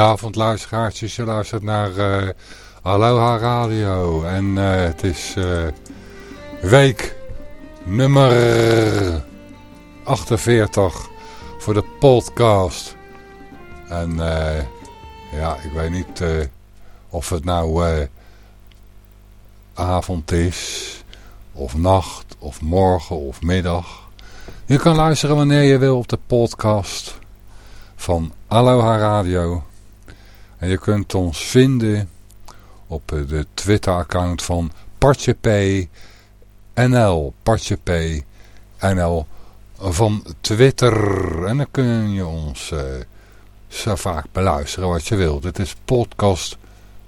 Goedenavond luisteraartjes, je luistert naar uh, Aloha Radio en uh, het is uh, week nummer 48 voor de podcast. En ja, ik weet niet of het nou avond is, of nacht, of morgen, of middag. Je kan luisteren wanneer je wil op de podcast van Aloha Radio. En je kunt ons vinden op de Twitter-account van PartjePNL. PartjePNL van Twitter. En dan kun je ons uh, zo vaak beluisteren wat je wilt. Dit is podcast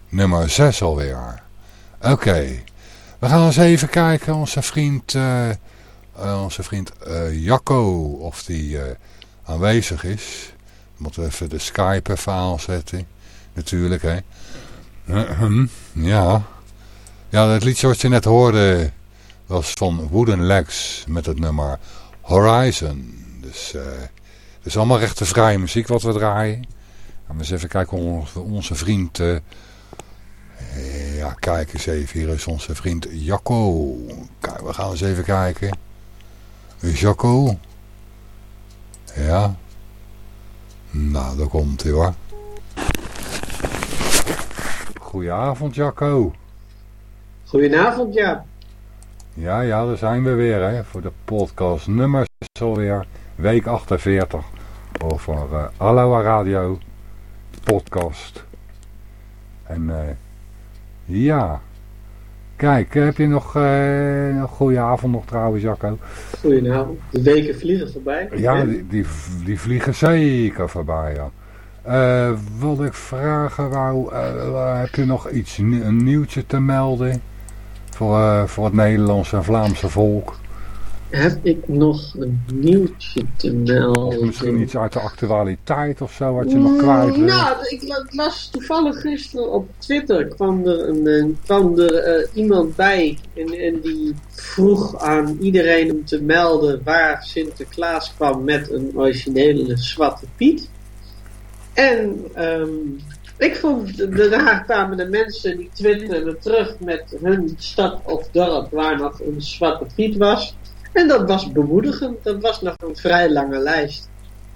nummer 6 alweer. Oké, we gaan eens even kijken. Onze vriend, uh, onze vriend Jacco, of die aanwezig is. Moeten we even de Skype even aanzetten natuurlijk, hè. Ja. Ja, het liedje wat je net hoorde was van Wooden Legs met het nummer Horizon. Dus uh, het is allemaal rechtenvrije muziek wat we draaien. Gaan we eens even kijken hoe onze vriend... Uh, ja, kijk eens even. Hier is onze vriend Jacco. Kijk, we gaan eens even kijken. Jacco. Ja. Nou, daar komt hij hoor. Goedenavond Jacco. Goedenavond ja. Ja, ja, daar zijn we weer hè, voor de podcast nummer alweer, week 48 over uh, Aloha Radio podcast. En uh, ja, kijk, heb je nog uh, een goede avond nog trouwens Jacco? Goedenavond, de weken vliegen voorbij. Ja, die, die, die vliegen zeker voorbij ja. Uh, wilde ik vragen, wou, uh, heb je nog iets, een nieuwtje te melden voor, uh, voor het Nederlandse en Vlaamse volk? Heb ik nog een nieuwtje te melden? Of misschien iets uit de actualiteit of zo, wat je nog kwijt wil? Nou, ik las toevallig gisteren op Twitter, kwam er, een, kwam er iemand bij en, en die vroeg aan iedereen om te melden waar Sinterklaas kwam met een originele Zwarte Piet. En um, ik vond, daarna kwamen de mensen die twitterden terug met hun stad of dorp waar nog een zwarte piet was. En dat was bemoedigend. Dat was nog een vrij lange lijst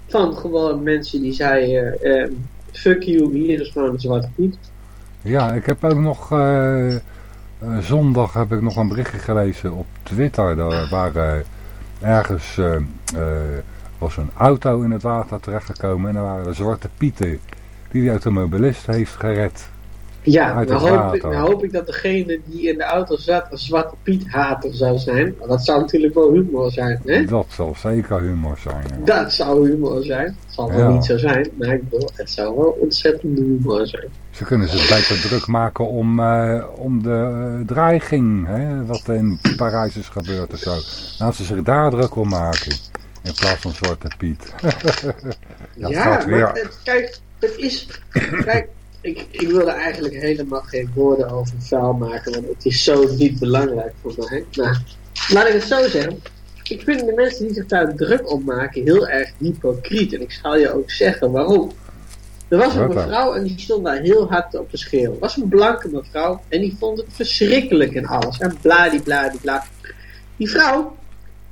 van gewoon mensen die zeiden, uh, fuck you, hier is gewoon een zwarte piet. Ja, ik heb ook nog, uh, zondag heb ik nog een berichtje gelezen op Twitter, daar, waar ergens was een auto in het water terechtgekomen en er waren zwarte pieten die de automobilist heeft gered. Ja, nou het hoop, nou hoop ik dat degene die in de auto zat een Zwarte Piet hater zou zijn. Dat zou natuurlijk wel humor zijn, hè? Dat zal zeker humor zijn. ja. Dat zou humor zijn. Het zal wel Ja. niet zo zijn, maar ik bedoel, het zou wel ontzettend humor zijn. Ze kunnen zich beter druk maken om, eh, om de eh, dreiging, hè, wat in Parijs is gebeurd en zo. Laten ze zich daar druk om maken. In plaats van Zwarte Piet. Ja, Ja, staat weer. maar kijk, het is... Kijk, ik, ik wil er eigenlijk helemaal geen woorden over vuil maken, want het is zo niet belangrijk voor mij. Maar laat ik het zo zeggen. Ik vind de mensen die zich daar druk om maken heel erg hypocriet. En ik zal je ook zeggen waarom. Er was een mevrouw en die stond daar heel hard op te schreeuwen. Het was een blanke mevrouw en die vond het verschrikkelijk en alles. En bladibladibla. Die vrouw,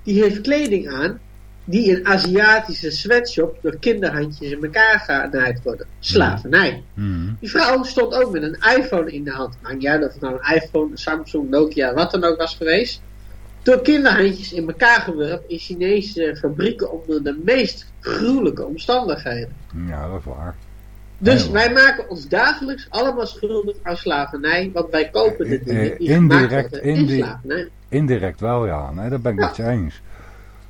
die heeft kleding aan die in Aziatische sweatshop door kinderhandjes in elkaar genaaid worden. Slavernij. Hmm. Die vrouw stond ook met een iPhone in de hand. Maakt niet uit of het nou een iPhone, een Samsung, Nokia, wat dan ook was geweest. Door kinderhandjes in elkaar gewurpt in Chinese fabrieken onder de meest gruwelijke omstandigheden. Ja, dat is waar. Dus wij maken ons dagelijks allemaal schuldig aan slavernij, want wij kopen de Eh, dingen die eh, gemaakt indirect, worden in indi- slavernij. Indirect wel, ja. Nee, dat ben ik Ja. met je eens.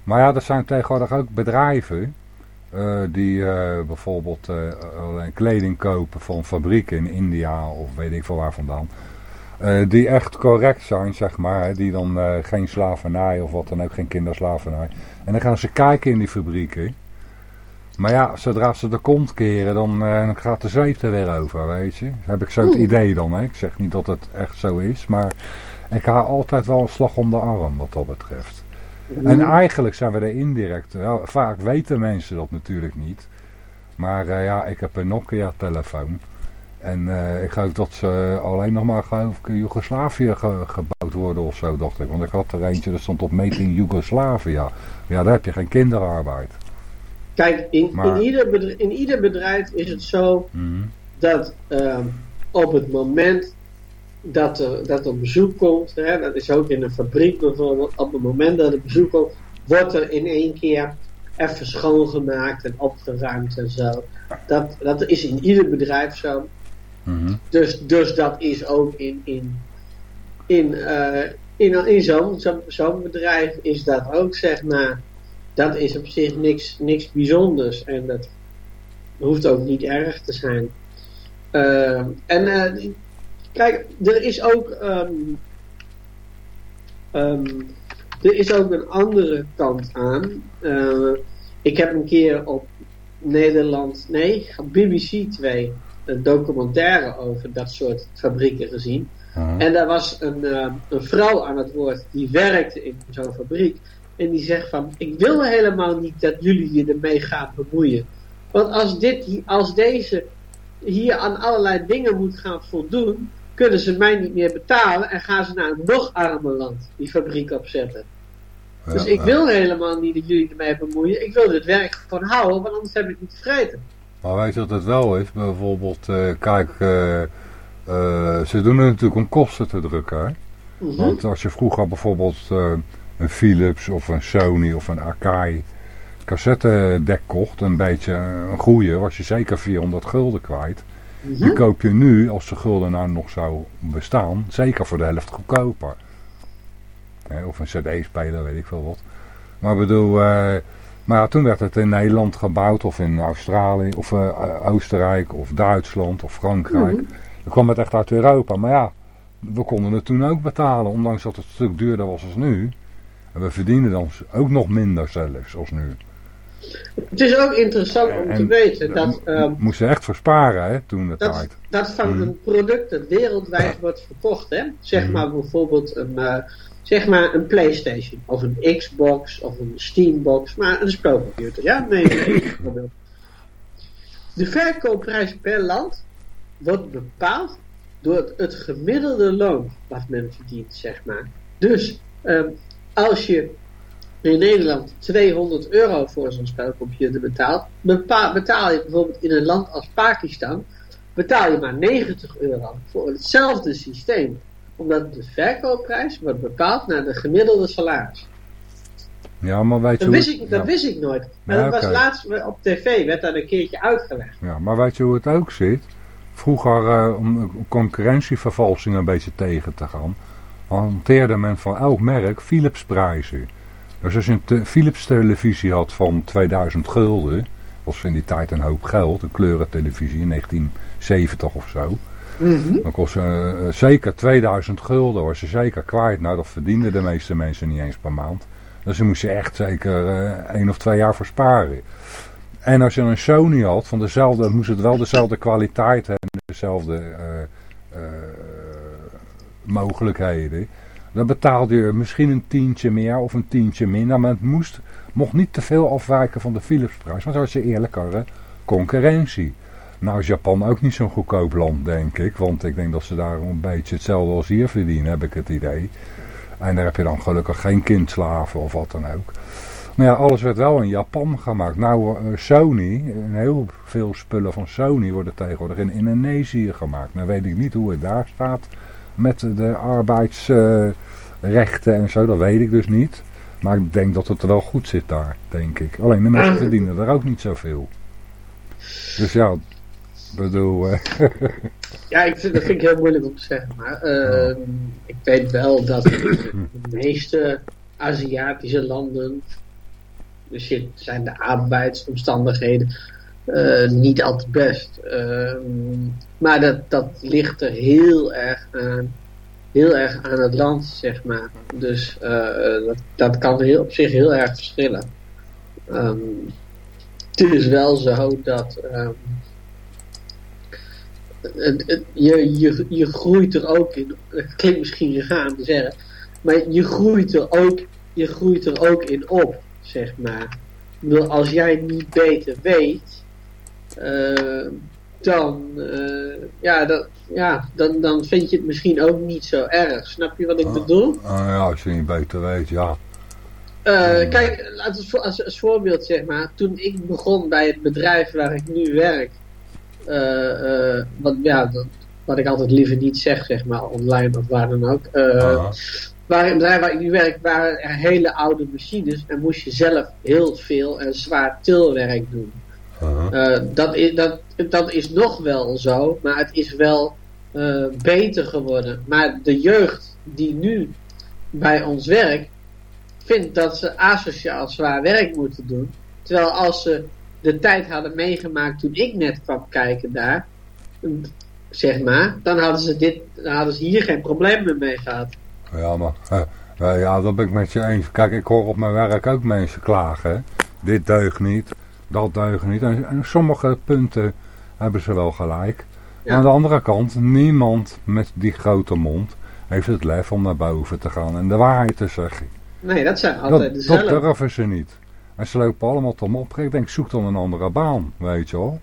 Maar ja, er zijn tegenwoordig ook bedrijven eh, die eh, bijvoorbeeld eh, kleding kopen van fabrieken in India of weet ik veel waar vandaan. Die echt correct zijn, zeg maar. Die dan geen slavernij of wat dan ook, geen kinderslavernij. En dan gaan ze kijken in die fabrieken. Maar ja, zodra ze de kont keren, dan, gaat de zweep er weer over, weet je. Heb ik zo het idee dan, hè. Ik zeg niet dat het echt zo is, maar ik haal altijd wel een slag om de arm wat dat betreft. En eigenlijk zijn we er indirect, wel, vaak weten mensen dat natuurlijk niet. Maar eh, ja, ik heb een Nokia-telefoon. En eh, ik geloof dat ze alleen nog maar geloof ik, in Joegoslavië ge- gebouwd worden of zo, dacht ik. Want ik had er eentje, dat stond op Made in Joegoslavië. Ja, daar heb je geen kinderarbeid. Kijk, in, Maar- in, ieder bedrijf, in ieder bedrijf is het zo Mhm. dat ehm, op het moment dat er, dat er bezoek komt, hè, dat is ook in een fabriek bijvoorbeeld, op het moment dat er bezoek komt, wordt er in één keer even schoongemaakt en opgeruimd en zo. Dat, dat is in ieder bedrijf zo. Mhm. Dus, dus dat is ook in, in, in, eh, in, in zo'n bedrijf is dat ook, zeg maar, dat is op zich niks, niks bijzonders. En dat hoeft ook niet erg te zijn. Ehm, en eh, kijk, er is ook, ehm, ehm, er is ook een andere kant aan. Eh, ik heb een keer op Nederland, nee, BBC 2 een documentaire over dat soort fabrieken gezien. Mhm. En daar was een, eh, een vrouw aan het woord die werkte in zo'n fabriek. En die zegt van, ik wil helemaal niet dat jullie je ermee gaan bemoeien. Want als, dit, als deze hier aan allerlei dingen moet gaan voldoen, kunnen ze mij niet meer betalen en gaan ze naar een nog armer land die fabriek opzetten. Dus ik ja. wil helemaal niet dat jullie ermee bemoeien. Ik wil dit werk gewoon houden, want anders heb ik niet vreten. Maar weet je wat het wel is? Bijvoorbeeld, eh, kijk, eh, eh, ze doen het natuurlijk om kosten te drukken. Hè? Mhm. Want als je vroeger bijvoorbeeld een Philips of een Sony of een Akai cassettedek kocht, een beetje een goeie, was je zeker 400 gulden kwijt. Die koop je nu, als de gulden nou nog zou bestaan, zeker voor de helft goedkoper. Of een cd-speler, weet ik veel wat. Maar bedoel, eh, maar ja, toen werd het in Nederland gebouwd, of in Australië, of eh, Oostenrijk, of Duitsland, of Frankrijk. Mhm. Dan kwam het echt uit Europa. Maar ja, we konden het toen ook betalen, ondanks dat het een stuk duurder was als nu. En we verdienen dan ook nog minder zelfs als nu. Het is ook interessant om te En- weten dat... Ehm, moesten echt versparen hè, toen de dat, tijd. dat van Mhm. een product dat wereldwijd wordt verkocht, hè? zeg Mhm. maar bijvoorbeeld een, eh, zeg maar een PlayStation, of een Xbox, of een Steambox, maar een spelcomputer, ja? Nee, bijvoorbeeld. De verkoopprijs per land wordt bepaald door het, het gemiddelde loon wat men verdient, zeg maar. Dus ehm, als je in Nederland 200 euro voor zo'n spelcomputer betaalt, betaal je bijvoorbeeld in een land als Pakistan, betaal je maar 90 euro voor hetzelfde systeem. Omdat de verkoopprijs wordt bepaald naar de gemiddelde salaris. Ja, maar weet je Dat wist het- ik, dat ja. wist ik nooit. Maar Ja, dat was laatst op tv, werd dat een keertje uitgelegd. Ja, maar weet je hoe het ook zit? vroeger uh, om concurrentievervalsing een beetje tegen te gaan, hanteerde men van elk merk Philips prijzen. Dus als je een Philips televisie had van 2000 gulden, was in die tijd een hoop geld, een kleurentelevisie in 1970 of zo. Mhm. Dan kost uh, zeker 2000 gulden, was ze zeker kwijt. Nou, dat verdienden de meeste mensen niet eens per maand. Dus ze moesten echt zeker uh, één of twee jaar versparen. En als je een Sony had, van dezelfde, moest het wel dezelfde kwaliteit hebben, dezelfde uh, mogelijkheden. Dan betaalde je misschien een tientje meer of een tientje minder, maar het moest, mocht niet te veel afwijken van de Philips-prijs, want dan was je eerlijkere concurrentie. Nou is Japan ook niet zo'n goedkoop land, denk ik. Want ik denk dat ze daar een beetje hetzelfde als hier verdienen, heb ik het idee. En daar heb je dan gelukkig geen kindslaven of wat dan ook. Maar ja, alles werd wel in Japan gemaakt. Nou, Sony, heel veel spullen van Sony worden tegenwoordig in Indonesië gemaakt. Nou weet ik niet hoe het daar staat met de arbeidsrechten en zo. Dat weet ik dus niet. Maar ik denk dat het er wel goed zit daar, denk ik. Alleen de mensen verdienen er ook niet zoveel. Dus ja, bedoel... Uh, ja, ik vind, dat vind ik heel moeilijk om te zeggen. Maar uh, ik weet wel dat de meeste Aziatische landen... Dus zijn de arbeidsomstandigheden uh, niet altijd best. maar dat, dat ligt er heel erg aan. Heel erg aan het land, zeg maar. Dus dat, dat kan heel, op zich heel erg verschillen. Um, het is wel zo dat um, het, het, je, je, je groeit er ook in. Het klinkt misschien gegaan te zeggen, maar je groeit er ook, je groeit er ook in op, zeg maar. Als jij niet beter weet, dan, uh, ja, dat, ja dan, dan vind je het misschien ook niet zo erg. Snap je wat ik bedoel? Uh, ja, als je niet beter weet, ja. Uh, kijk, als, als, als voorbeeld zeg maar, toen ik begon bij het bedrijf waar ik nu werk, uh, uh, wat, ja, dat, wat ik altijd liever niet zeg, zeg maar, online of waar dan ook. Uh, waar, het bedrijf waar ik nu werk, waren er hele oude machines en moest je zelf heel veel en zwaar tilwerk doen. -huh. dat, is, dat, dat is nog wel zo, maar het is wel beter geworden. Maar de jeugd die nu bij ons werkt, vindt dat ze asociaal zwaar werk moeten doen. Terwijl als ze de tijd hadden meegemaakt toen ik net kwam kijken daar, zeg maar, dan hadden ze, dit, dan hadden ze hier geen probleem meer mee gehad. Ja, maar uh, ja, dat ben ik met je eens. Kijk, ik hoor op mijn werk ook mensen klagen. Hè? Dit deugt niet, dat deugt niet. En, en sommige punten hebben ze wel gelijk. Ja. Aan de andere kant, niemand met die grote mond heeft het lef om naar boven te gaan en de waarheid te zeggen. Nee, dat zijn altijd dat, dezelfde. Dat durven ze niet. En ze lopen allemaal te mopperen. Ik denk, zoek dan een andere baan, weet je wel.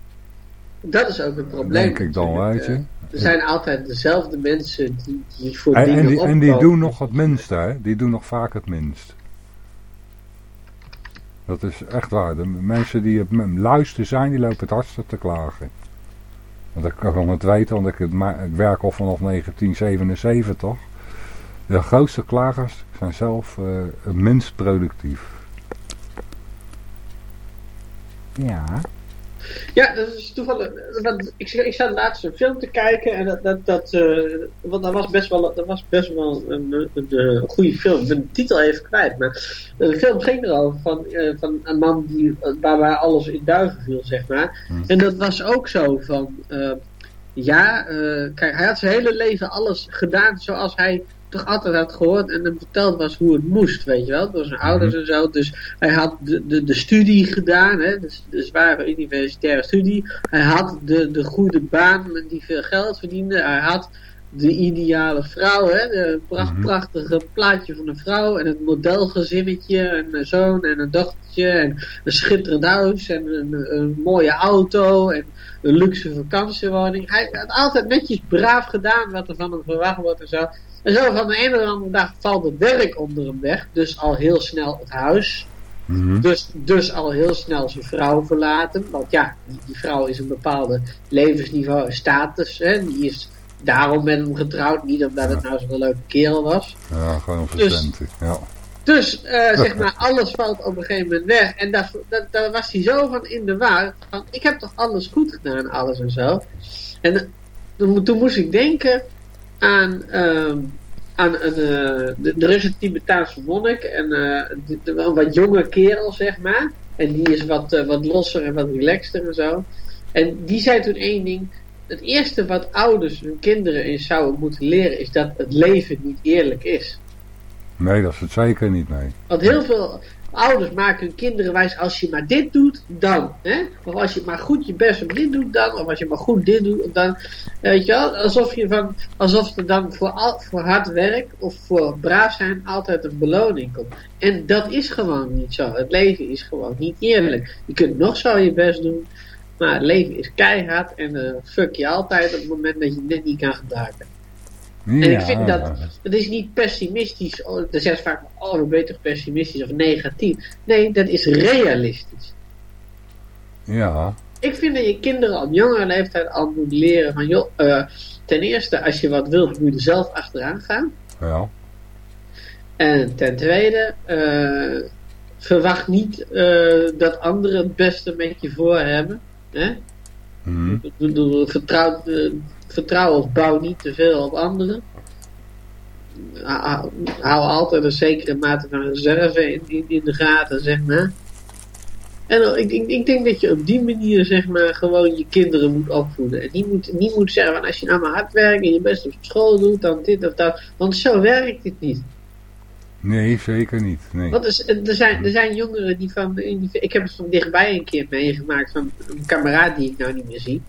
Dat is ook het probleem. Denk ik dan, weet je. Er zijn altijd dezelfde mensen die, die voor en, dingen en die, opkomen. en die doen nog het minste, hè. Die doen nog vaak het minst. Dat is echt waar. De mensen die luisteren zijn, die lopen het hardste te klagen. Want ik kan het weten, want ik, werk al vanaf 1977. De grootste klagers zijn zelf uh, het minst productief. Ja. Ja, dat is toevallig. Want ik, ik zat laatst een film te kijken en dat, dat, dat, uh, want dat was best wel, dat was best wel een, een, goede film. Ik ben de titel even kwijt, maar de film ging erover van, uh, van een man die, waarbij alles in duigen viel, zeg maar. Hm. En dat was ook zo van, uh, ja, kijk, hij had zijn hele leven alles gedaan zoals hij toch altijd had gehoord en hem verteld was hoe het moest, weet je wel, door zijn ouders en zo. Dus hij had de, de, de studie gedaan, hè, de, de zware universitaire studie. Hij had de, de goede baan die veel geld verdiende. Hij had de ideale vrouw, hè, de pracht, prachtige plaatje van een vrouw en het modelgezinnetje en een zoon en een dochtertje en een schitterend huis en een, een mooie auto en een luxe vakantiewoning. Hij had altijd netjes braaf gedaan wat er van hem verwacht wordt en zo. En zo van de ene of andere dag valt het werk onder hem weg. Dus al heel snel het huis. Mm -hmm. dus, dus al heel snel zijn vrouw verlaten. Want ja, die, die vrouw is een bepaalde levensniveau en status. Hè. Die is daarom met hem getrouwd. Niet omdat het nou zo'n leuke kerel was. Ja, gewoon verstandig. Dus, ja. dus uh, zeg maar, alles valt op een gegeven moment weg. En daar, daar, daar was hij zo van in de war. Van, ik heb toch alles goed gedaan, alles en zo. En toen, toen moest ik denken aan, ehm, aan een, uh, de, er is een Tibetaanse monnik en uh, de, een wat jonge kerel, zeg maar. En die is wat, uh, wat losser en wat relaxter en zo. En die zei toen één ding. Het eerste wat ouders hun kinderen eens zouden moeten leren is dat het leven niet eerlijk is. Nee, dat is het zeker niet, nee. Want heel veel ouders maken hun kinderen wijs als je maar dit doet, dan. Hè? Of als je maar goed je best op dit doet, dan. Of als je maar goed dit doet, dan. Weet je wel, alsof, je van, alsof er dan voor, al, voor hard werk of voor braaf zijn altijd een beloning komt. En dat is gewoon niet zo. Het leven is gewoon niet eerlijk. Je kunt nog zo je best doen, maar het leven is keihard en uh, fuck je altijd op het moment dat je net niet kan gebruiken. Ja, en ik vind dat, dat is niet pessimistisch, oh, dan zeggen vaak, oh we beter pessimistisch of negatief. Nee, dat is realistisch. Ja. Ik vind dat je kinderen op jongere leeftijd al moet leren van, joh, uh, ten eerste, als je wat wilt, moet je er zelf achteraan gaan. Ja. En ten tweede, uh, verwacht niet uh, dat anderen het beste met je voor hebben. Hè? Mm. Vertrouw, vertrouw of bouw niet te veel op anderen. Hou altijd een zekere mate van reserve in, in, in de gaten, zeg maar. En ik, ik, ik, denk dat je op die manier, zeg maar, gewoon je kinderen moet opvoeden. En niet moet, niet moet zeggen, van als je nou maar hard werkt en je best op school doet, dan dit of dat. Want zo werkt het niet. Nee, zeker niet. Nee. Want er, er, zijn, er zijn jongeren die van, ik heb het van dichtbij een keer meegemaakt van een kameraad die ik nou niet meer zie.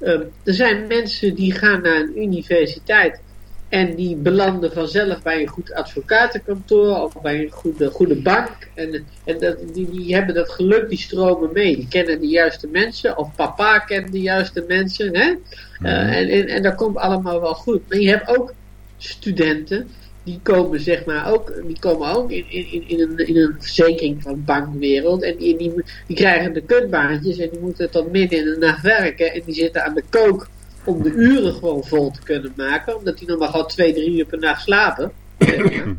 Uh, er zijn mensen die gaan naar een universiteit en die belanden vanzelf bij een goed advocatenkantoor of bij een goede, goede bank. En, en dat, die, die hebben dat geluk, die stromen mee. Die kennen de juiste mensen, of papa kent de juiste mensen. Hè? Uh, en, en, en dat komt allemaal wel goed. Maar je hebt ook studenten die komen zeg maar ook, die komen ook in, in, in, een, in een verzekering van bankwereld. En die, die, die krijgen de kutbaantjes en die moeten tot midden in de nacht werken. En die zitten aan de kook om de uren gewoon vol te kunnen maken. Omdat die nog maar gewoon twee, drie uur per nacht slapen.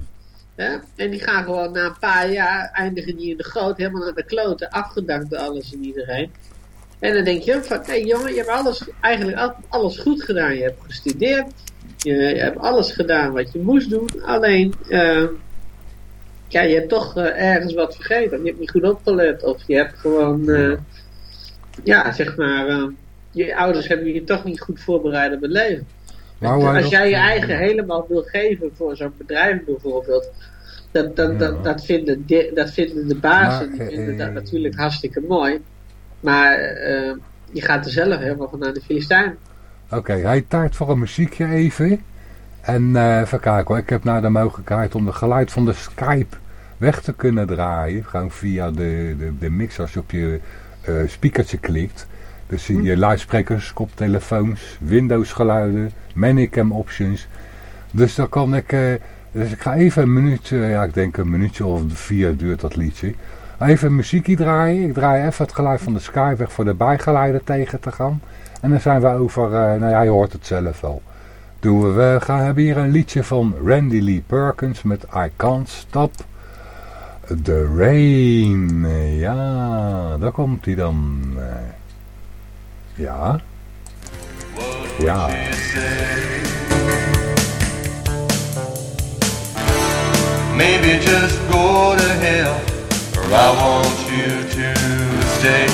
ja? En die gaan gewoon na een paar jaar eindigen die in de goot helemaal naar de kloten. Afgedankt door alles en iedereen. En dan denk je van, hé hey, jongen, je hebt alles, eigenlijk alles goed gedaan. Je hebt gestudeerd, je, je, hebt alles gedaan wat je moest doen. Alleen, uh, ja, je hebt toch uh, ergens wat vergeten. Je hebt niet goed opgelet. Of je hebt gewoon, uh, ja, zeg maar, je ouders hebben je toch niet goed voorbereid op het leven. Als jij je eigen helemaal wil geven voor zo'n bedrijf bijvoorbeeld. Dat, dat, dat, dat, vinden, de, dat vinden de bazen, die vinden dat natuurlijk hartstikke mooi. Maar je gaat er zelf helemaal van naar de Filistijn. Oké, hij taart voor een muziekje even. En uh, even kijken hoor, ik heb nou de mogelijkheid om de geluid van de Skype weg te kunnen draaien. Gewoon via de, de, de mix als je op je uh, speakertje klikt. Dus zie je luidsprekers, koptelefoons, Windows geluiden, Manicam options. Dus dan kan ik, uh, dus ik ga even een minuutje, ja ik denk een minuutje of vier duurt dat liedje. Even muziekje draaien. Ik draai even het geluid van de Skype weg voor de bijgeluiden tegen te gaan. En dan zijn we over, uh, nou ja, je hoort het zelf wel. Doen we, we gaan, hebben hier een liedje van Randy Lee Perkins met I Can't Stop the Rain. Ja, daar komt hij dan. Ja. Ja. Maybe just go to hell, I want you to stay.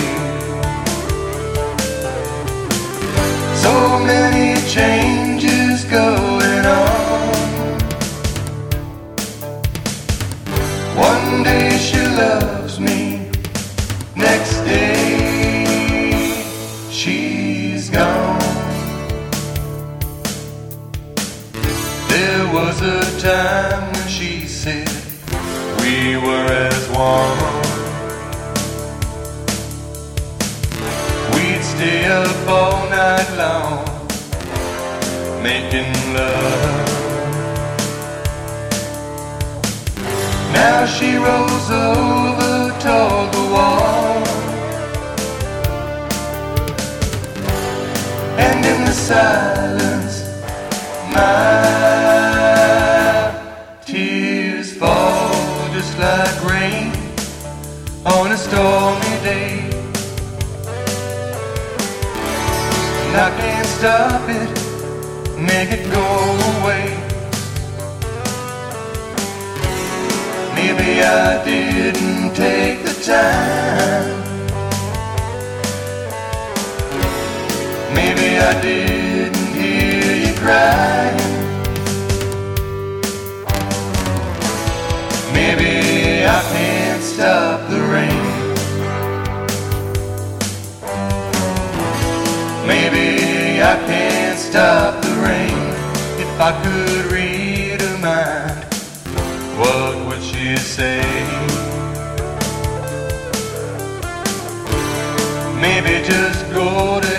So many changes going on. One day she loves me, next day she's gone. There was a time when she said we were one. stay up all night long making love. Now she rolls over toward the wall, and in the silence, my tears fall just like rain on a stormy day. And I can't stop it, make it go away. Maybe I didn't take the time. Maybe I didn't hear you cry. I could read her mind, what would she say? Maybe just go to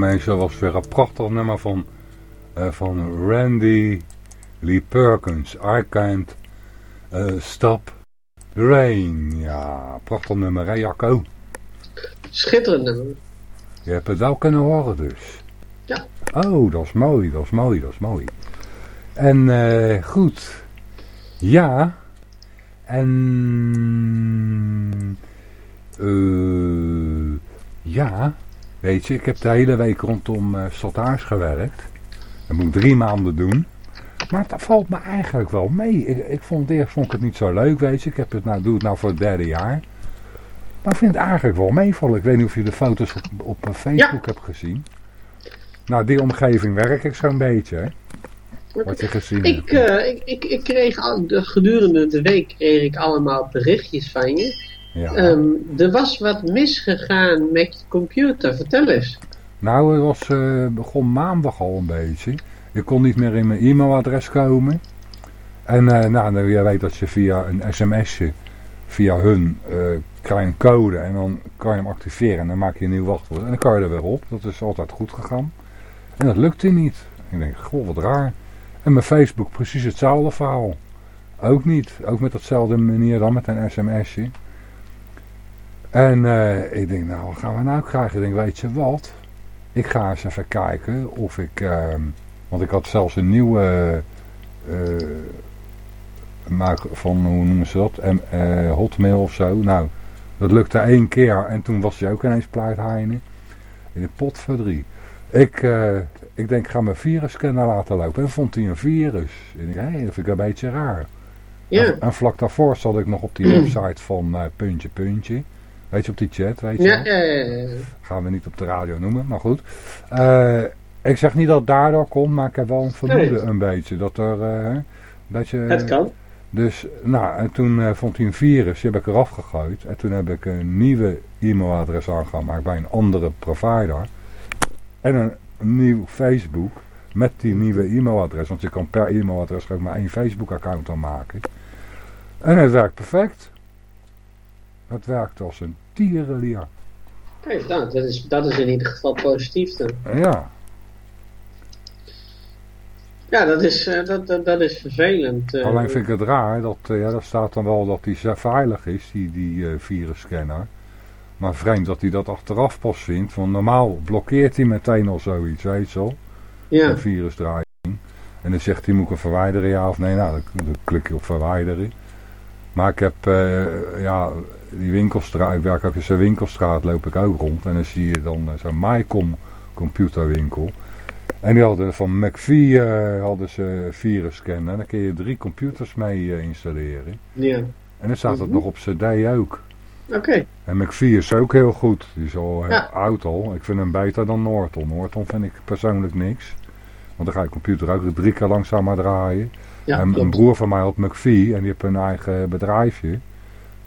Dat was weer een prachtig nummer van, eh, van Randy Lee Perkins. I can't eh, stop the rain. Ja, prachtig nummer hè Jacco? Schitterend nummer. Je hebt het wel kunnen horen dus. Ja. Oh, dat is mooi, dat is mooi, dat is mooi. En eh, goed. Ja. En... eh ja. Weet je, ik heb de hele week rondom uh, Stadhuis gewerkt. Dat moet ik drie maanden doen. Maar dat valt me eigenlijk wel mee. Ik, ik vond eerst vond ik het niet zo leuk, weet je. Ik heb het nou, doe het nou voor het derde jaar. Maar ik vind het eigenlijk wel meevallen. Ik weet niet of je de foto's op, op eh, Facebook hebt gezien. Nou, die omgeving werk ik zo'n beetje, hè. Wat je gezien Ik, eh, ik, ik, ik kreeg al, de, gedurende de week kreeg ik allemaal berichtjes van je. Ja. Ehm, er was wat misgegaan met je computer. Vertel eens. Nou, het was, eh, begon maandag al een beetje. Ik kon niet meer in mijn e-mailadres komen. En eh, nou, nou, je weet dat je via een sms'je, via hun, eh krijg een code en dan kan je hem activeren en dan maak je een nieuw wachtwoord. En dan kan je er weer op. Dat is altijd goed gegaan. En dat lukte niet. Ik denk, goh, wat raar. En mijn Facebook precies hetzelfde verhaal. Ook niet. Ook met datzelfde manier dan, met een sms'je. En eh, ik denk, nou, wat gaan we nou krijgen? Ik denk, weet je wat? Ik ga eens even kijken of ik... ehm, want ik had zelfs een nieuwe... eh, maak van, hoe noemen ze dat? M, eh, hotmail of zo. Nou, dat lukte één keer. En toen was hij ook ineens pluitheinen. In de pot voor drie. Ik, ik denk, ik ga mijn virusscanner laten lopen. En vond hij een virus. En ik, hé, dat vind ik een beetje raar. Ja. En, en vlak daarvoor zat ik nog op die website van Puntje Puntje. Weet je, op die chat, weet je Ja, ja, ja, ja. Gaan we niet op de radio noemen, maar goed. Eh, ik zeg niet dat het daardoor komt, maar ik heb wel een vermoeden Nee. een beetje. Dat er eh, een beetje... het kan. Dus, nou, en toen eh, vond hij een virus, die heb ik eraf gegooid. En toen heb ik een nieuwe e-mailadres aangemaakt bij een andere provider. En een, nieuw Facebook met die nieuwe e-mailadres. Want je kan per e-mailadres ook maar één Facebook-account aanmaken. En het werkt perfect. Het werkt als een tierenlier. Kijk, nou, dat, is, dat is in ieder geval positief dan. Ja, Ja, dat is, eh, dat, dat, dat is vervelend. eh. Alleen vind ik het raar, dat, eh, ja, daar staat dan wel dat die veilig is, die, die eh, virusscanner. Maar vreemd dat hij dat achteraf pas vindt, want normaal blokkeert hij meteen al zoiets, weet je wel. ja. Een virusdraaiing. En dan zegt hij, moet ik hem verwijderen, ja of nee? Nou, dan, dan klik je op verwijderen. Maar ik heb, ja, die winkelstraat, ik werk ook in zo'n winkelstraat, loop ik ook rond. En dan zie je dan eh, zo'n MyCom computerwinkel. En die hadden van McVie eh, hadden ze virusscanner. En daar kun je drie computers mee eh, installeren. ja. En dan staat het Mhm. nog op cd ook. Oké. En McVie is ook heel goed. Die is al heel Ja. oud al. Ik vind hem beter dan Norton. Norton vind ik persoonlijk niks. Want dan gaat je computer ook drie keer langzamer draaien. Ja, en een broer van mij had McVie. En die heeft een eigen bedrijfje.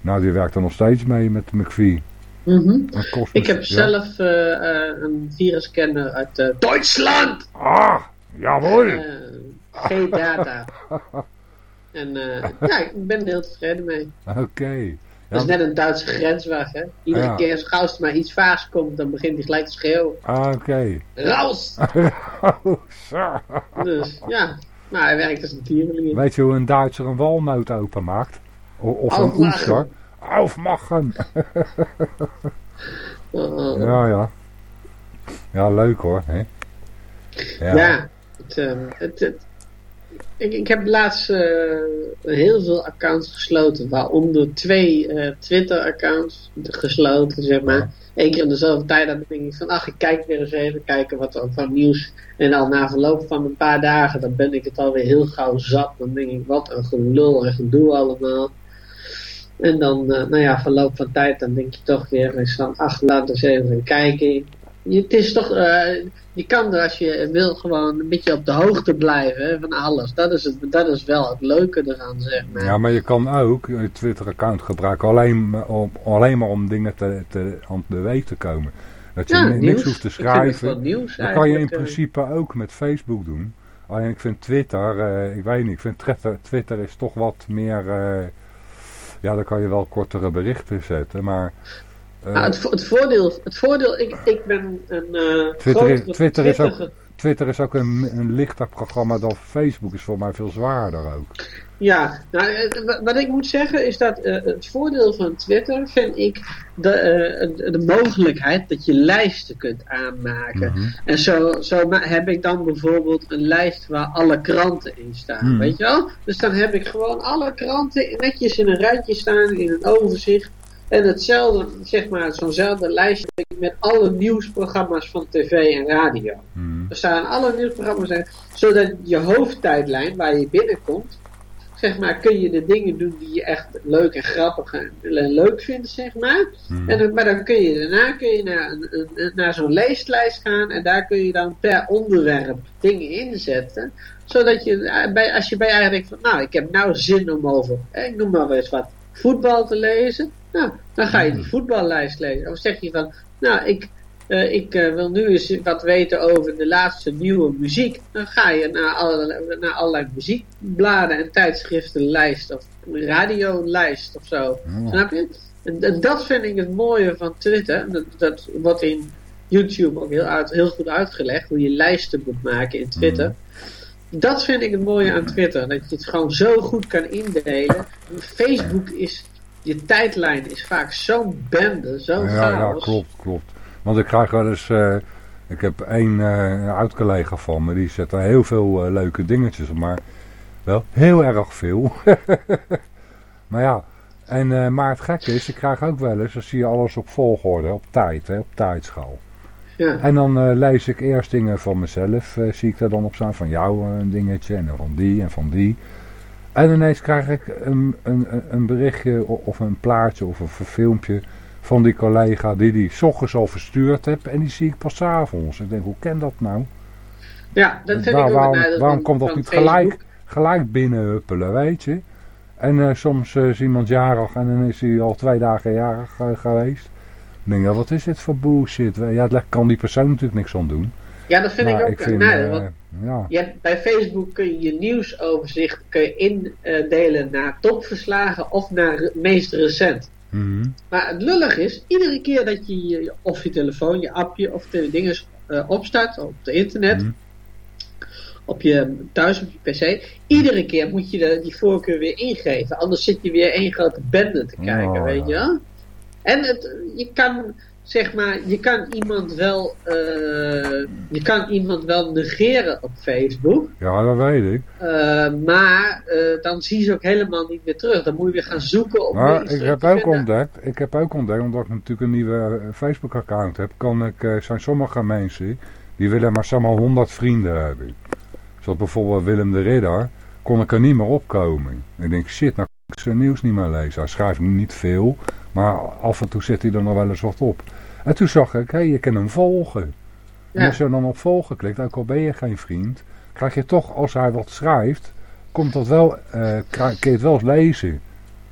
Nou, die werkt er nog steeds mee met McVie. Mhm. Ik heb ja. zelf eh, een virusscanner uit eh, Duitsland. Ah, jawohl. Eh, G-data. en eh, ja, ik ben er heel tevreden mee. Oké. Dat is net een Duitse grenswacht, hè. Iedere Ja. keer als gauw er maar iets vaags komt, dan begint hij gelijk te schreeuwen. Ah, Oké. Raus! Oh, zo. Dus ja, Nou, hij werkt als een tierenlier. Weet je hoe een Duitser een walnoot openmaakt? Of een oester? Aufmachen! Uh, Ja, ja. Ja, leuk hoor. Hè? Ja, het, ehm, het, het- ik, ik heb laatst eh, heel veel accounts gesloten, waaronder twee eh, Twitter-accounts gesloten, zeg maar. Ja. Eén keer in dezelfde tijd, dan denk ik van, ach, ik kijk weer eens even, kijken wat er van nieuws. En dan na verloop van een paar dagen, dan ben ik het alweer heel gauw zat. Dan denk ik, wat een gelul en gedoe allemaal. En dan, eh, nou ja, verloop van tijd, dan denk je toch weer eens van, ach, laat eens even kijken. Je, het is toch, eh, je kan er als je wil gewoon een beetje op de hoogte blijven hè, van alles. Dat is, het, dat is wel het leuke eraan, zeg maar. Ja, maar je kan ook je Twitter-account gebruiken alleen, maar om, alleen maar om dingen te, te, aan te weten te komen. Dat je Ja, ni- nieuws. niks hoeft te schrijven. nieuws Dat kan je in eh. principe ook met Facebook doen. Alleen ik vind Twitter, ik weet niet, ik vind Twitter, Twitter is toch wat meer... ja, daar kan je wel kortere berichten zetten, maar... eh, Nou, het, vo- het voordeel, het voordeel ik, ik ben een eh Twitter is- Twitter is ook- Twitter- Twitter is ook een, een lichter programma dan Facebook, is voor mij veel zwaarder ook. Ja, nou, eh, wa- wat ik moet zeggen is dat eh, het voordeel van Twitter vind ik de, eh, de, mogelijkheid dat je lijsten kunt aanmaken. Mhm. En zo, zo heb ik dan bijvoorbeeld een lijst waar alle kranten in staan. Hmm. Weet je wel? Dus dan heb ik gewoon alle kranten netjes in een rijtje staan, in een overzicht. En hetzelfde, zeg maar, zo'nzelfde lijstje met alle nieuwsprogramma's van tv en radio. Mhm. Er staan alle nieuwsprogramma's in, zodat je hoofdtijdlijn waar je binnenkomt, zeg maar, kun je de dingen doen die je echt leuk en grappig en, en leuk vindt, zeg maar. Mhm. En dan, maar dan kun je daarna kun je naar, een, een- naar zo'n leestlijst gaan en daar kun je dan per onderwerp dingen inzetten. Zodat je, eh, bij, als je bij eigenlijk van, nou, ik heb nou zin om over, ik noem maar eens wat, voetbal te lezen. Nou, dan ga je die voetballijst lezen. Of zeg je van, nou, ik, eh, ik eh, wil nu eens wat weten over de laatste nieuwe muziek. Dan ga je naar, alle, naar allerlei muziekbladen en tijdschriftenlijst of radiolijst of zo. Ja. Snap je? En, en dat vind ik het mooie van Twitter. Dat, dat wordt in YouTube ook heel, uit, heel goed uitgelegd. Hoe je lijsten moet maken in Twitter. Dat vind ik het mooie aan Twitter. Dat je het gewoon zo goed kan indelen. Facebook is... Je tijdlijn is vaak zo'n bende, zo'n Ja, ja, chaos. klopt, klopt. Want ik krijg wel eens, eh, ik heb één eh oud-collega van me, die zet er heel veel eh, leuke dingetjes op, maar wel heel erg veel. maar ja, en, maar het gekke is, ik krijg ook wel eens, dan zie je alles op volgorde, op tijd, hè, op tijdschaal. Ja. En dan lees ik eerst dingen van mezelf, zie ik er dan op staan, van jou een dingetje en dan van die en van die. En ineens krijg ik een, een, een- berichtje of een plaatje of een filmpje van die collega die die 's ochtends al verstuurd heb en die zie ik pas avonds. Ik denk, hoe ken dat nou? Ja, dat vind Waar- ik ook waarom, komt dat niet Facebook. gelijk, gelijk binnenhuppelen, weet je? En eh, soms eh, is iemand jarig en dan is hij al twee dagen jarig eh, geweest. Dan denk ik, ja, wat is dit voor bullshit? Ja, daar kan die persoon natuurlijk niks aan doen. Ja, dat vind maar ik ook een nadeel. want ja, Je bij Facebook kun je je nieuwsoverzicht kun je indelen naar topverslagen of naar meest recent. Mhm. Maar het lullig is, iedere keer dat je, je of je telefoon, je appje of de dingen eh, opstart op het internet, Mhm. op je thuis op je pc, iedere keer moet je de, die voorkeur weer ingeven. Anders zit je weer één grote bende te kijken, Oh, weet je wel? En het, je kan, zeg maar, je kan iemand wel, eh, je kan iemand wel negeren op Facebook. ja, dat weet ik. Uh, maar uh, dan zie je ze ook helemaal niet meer terug. Dan moet je weer gaan zoeken op Maar ik heb ook vinden. ontdekt, ik heb ook ontdekt, omdat ik natuurlijk een nieuwe eh, Facebook account heb, kan ik, eh, zijn sommige mensen, die willen maar zomaar 100 vrienden hebben. Zoals bijvoorbeeld Willem de Ridder, kon ik er niet meer opkomen. Ik denk, shit, nou kan ik zijn nieuws niet meer lezen. Hij schrijft niet veel, maar af en toe zet hij er nog wel eens wat op. En toen zag ik, hé, je kan hem volgen. En als je dan op volgen klikt, ook al ben je geen vriend, krijg je toch, als hij wat schrijft, komt dat wel, eh, krijg- kun je het wel eens lezen.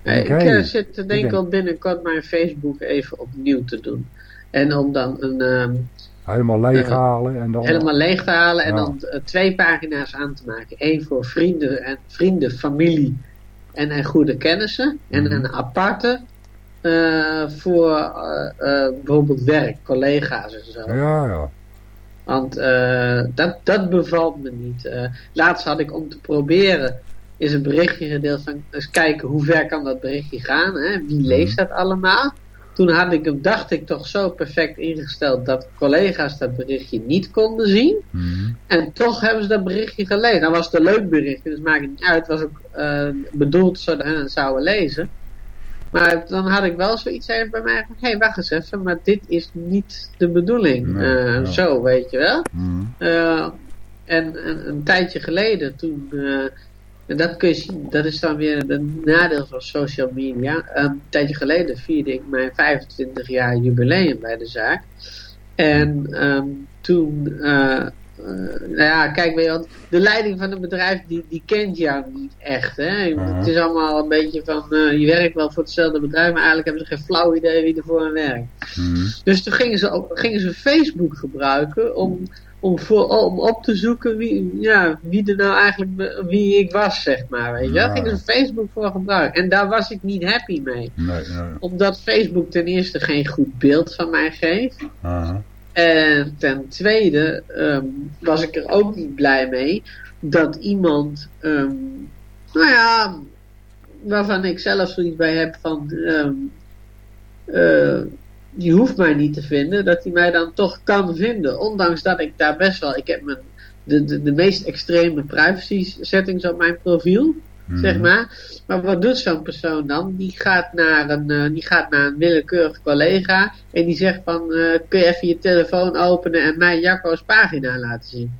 Nee, Oké. Ik eh, zit te denken denk- om binnenkort mijn Facebook even opnieuw te doen. En om dan een, ehm, Helemaal leeghalen en dan... helemaal leeg te halen en Ja. dan eh, twee pagina's aan te maken. Eén voor vrienden, en, vrienden familie en, en goede kennissen. En Mhm. een aparte eh, voor eh, eh, bijvoorbeeld werk, collega's en zo. Ja, ja. Want dat, dat bevalt me niet. Laatst had ik om te proberen is een berichtje gedeeld van eens kijken hoe ver kan dat berichtje gaan. Hè? Wie Mhm. leest dat allemaal? Toen had ik hem, dacht ik, toch zo perfect ingesteld dat collega's dat berichtje niet konden zien. Mhm. En toch hebben ze dat berichtje gelezen. Dan was het een leuk berichtje, dus maakt het niet uit. Het was ook uh, bedoeld zodat hen het zouden lezen. Maar dan had ik wel zoiets even bij mij van, hé, hey, wacht eens even, maar dit is niet de bedoeling. Nee, uh, ja. Zo, weet je wel. Mhm. Uh, en, en, een tijdje geleden, toen, uh, en dat kun je zien, dat is dan weer een nadeel van social media. een tijdje geleden vierde ik mijn 25 jaar jubileum bij de zaak. En um, toen, nou ja, kijk, weet je, want de leiding van een bedrijf, die, die kent jou niet echt. Hè? Het is allemaal een beetje van, uh, je werkt wel voor hetzelfde bedrijf, maar eigenlijk hebben ze geen flauw idee wie er voor hen werkt. Mhm. Dus toen gingen ze, gingen ze Facebook gebruiken om, om, voor, om op te zoeken wie, ja, wie er nou eigenlijk, wie ik was, zeg maar. Weet je? Daar Ja. gingen ze Facebook voor gebruiken. En daar was ik niet happy mee. Nee, nee. Omdat Facebook ten eerste geen goed beeld van mij geeft. En ten tweede um, was ik er ook niet blij mee dat iemand, um, nou ja, waarvan ik zelf zoiets bij heb van, um, je hoeft mij niet te vinden, dat hij mij dan toch kan vinden. Ondanks dat ik daar best wel, ik heb mijn, de, de, de meest extreme privacy settings op mijn profiel. Mhm. Zeg maar. Maar wat doet zo'n persoon dan? Die gaat naar een, uh, die gaat naar een willekeurig collega en die zegt van uh, kun je even je telefoon openen en mij Jacco's pagina laten zien.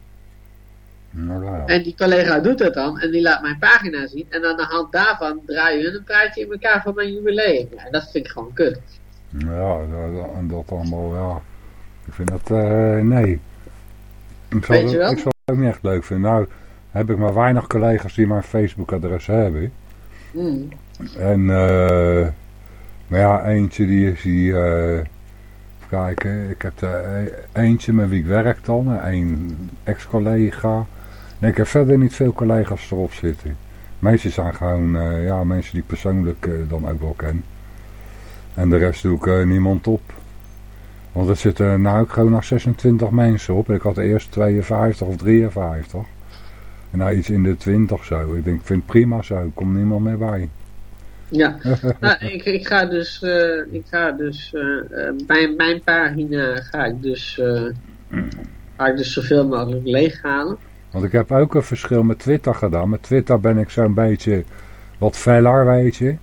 Nou, ja. En die collega doet dat dan en die laat mijn pagina zien en aan de hand daarvan draai je een praatje in elkaar voor mijn jubileum. Ja, dat vind ik gewoon kut. Ja, dat, en dat allemaal, ja. Ik vind dat, uh, nee. Ik Weet zou, je wel? Ik zou het ook niet echt leuk vinden. Nou, heb ik maar weinig collega's die mijn Facebook-adres hebben. Hmm. En, uh, maar ja, eentje die is die, uh, even kijken, ik heb er eentje met wie ik werk dan, een ex-collega. Nee, ik heb verder niet veel collega's erop zitten. Meestal zijn gewoon, uh, ja, mensen die ik persoonlijk dan ook wel ken. En de rest doe ik niemand op. Want er zitten nou ook gewoon nog 26 mensen op. Ik had eerst 52 of 53. En nou iets in de 20 zo. Ik denk, ik vind het prima zo. Komt niemand meer bij. Ja, nou, ik, ik ga dus, uh, ik ga dus uh, bij mijn pagina ga ik dus, uh, ga ik dus zoveel mogelijk leeghalen. Want ik heb ook een verschil met Twitter gedaan. Met Twitter ben ik zo'n beetje wat feller, weet je.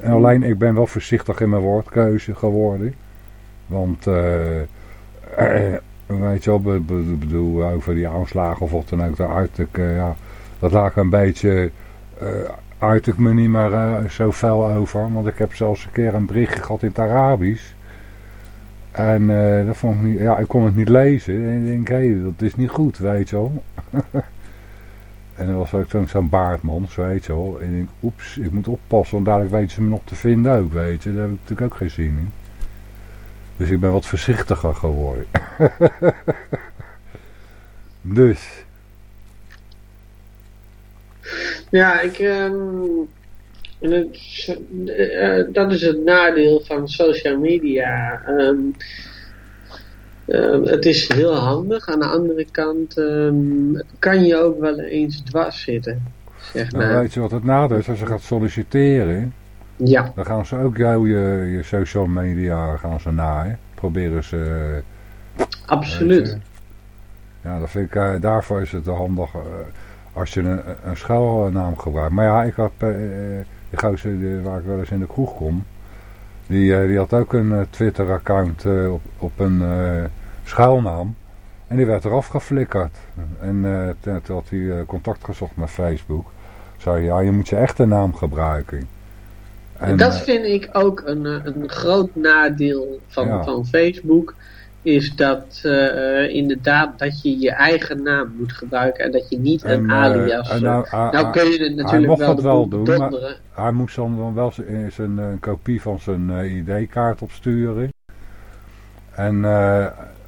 En alleen, ik ben wel voorzichtig in mijn woordkeuze geworden. Want, weet je wel, ik bedoel, over die aanslagen of wat dan ook, daar uit ik, ja, dat laat ik een beetje uit ik me niet meer uh, zo fel over. Want ik heb zelfs een keer een berichtje gehad in het Arabisch. En uh, dat vond ik niet, ja, ik kon het niet lezen. En ik denk, hé, hey, dat is niet goed, weet je wel. en er was ook zo'n zo baardman, weet je wel. En ik denk, oeps, ik moet oppassen, want dadelijk weten ze me nog te vinden ook, weet je. Daar heb ik natuurlijk ook geen zin in. Dus ik ben wat voorzichtiger geworden. dus... Ja, ik. Um, het, uh, dat is het nadeel van social media. Um, uh, het is heel handig. Aan de andere kant um, kan je ook wel eens dwars zitten. Zeg maar. nou, weet je wat het nadeel is? Als je gaat solliciteren, ja. dan gaan ze ook jou je, je social media gaan ze na. Proberen ze. Absoluut. Ja, dat vind ik, uh, daarvoor is het handig als je een, een schuilnaam gebruikt. Maar ja, ik had uh, die gozer waar ik wel eens in de kroeg kom, die, uh, die had ook een uh, Twitter-account op, op een schuilnaam. En die werd eraf geflikkerd. En toen had hij contact gezocht met Facebook. Zei ja, je moet je echte naam gebruiken. En, dat vind ik ook een, een groot nadeel van, ja. van Facebook is dat uh, inderdaad dat je je eigen naam moet gebruiken en dat je niet een en, alias... Uh, nou, uh, nou kun je het natuurlijk hij mocht wel, het wel doen, maar hij moest dan wel zijn, zijn een kopie van zijn ID-kaart opsturen. En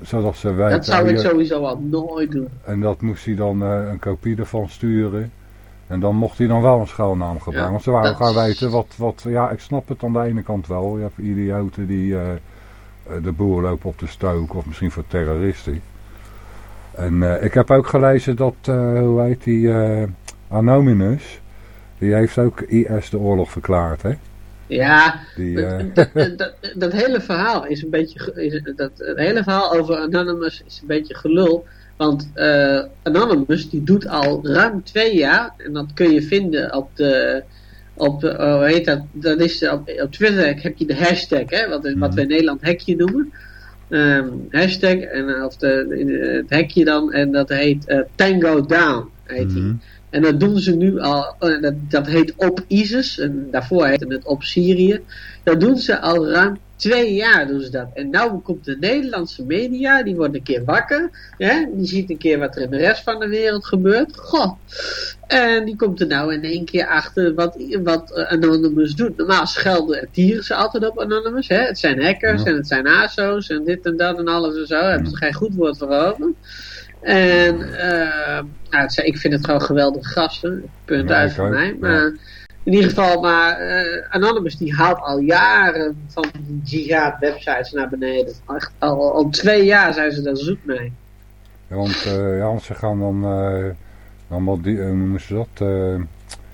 zodat ze weten... Dat zou ik sowieso al nooit doen. En dat moest hij dan een kopie ervan sturen. En dan mocht hij dan wel een schuilnaam gebruiken. Ja, want ze waren gaan weten wat, wat... Ja, ik snap het aan de ene kant wel. Je hebt idioten die de boer lopen op de stook of misschien voor terroristen. En eh, ik heb ook gelezen dat, eh, hoe heet die, eh Anonymous, die heeft ook IS de oorlog verklaard, hè? Ja, Die, eh, dat, dat, dat, dat hele verhaal is een beetje. Is, dat, het hele verhaal over Anonymous is een beetje gelul. Want eh, Anonymous die doet al ruim twee jaar. En dat kun je vinden op de. Op, eh, hoe heet dat? Dat is op, op Twitter heb je de hashtag, hè, wat, wat Mhm. we in Nederland hekje noemen. Ehm, hashtag en eh, of de, het hekje dan. En dat heet eh, Tango Down. Heet die. En dat doen ze nu al, eh, dat, dat heet op ISIS, en daarvoor heette het op Syrië. Dat doen ze al ruim twee jaar doen ze dat. En nou komt de Nederlandse media, die wordt een keer wakker. Hè? Die ziet een keer wat er in de rest van de wereld gebeurt. Goh. En die komt er nou in één keer achter wat, wat eh, Anonymous doet. Normaal schelden en tieren ze altijd op Anonymous. Hè? Het zijn hackers Ja. en het zijn ASO's en dit en dat en alles en zo. Daar hebben ze geen goed woord voor over. En eh, nou, het ik vind het gewoon geweldige gasten. Punt Ja, uit voor mij. Maar in ieder geval, maar eh, Anonymous die haalt al jaren van die jihad websites naar beneden. Echt al, al twee jaar zijn ze daar zoek mee. Ja, want, eh, ja, want ze gaan dan, dan wat die, hoe noemen ze dat,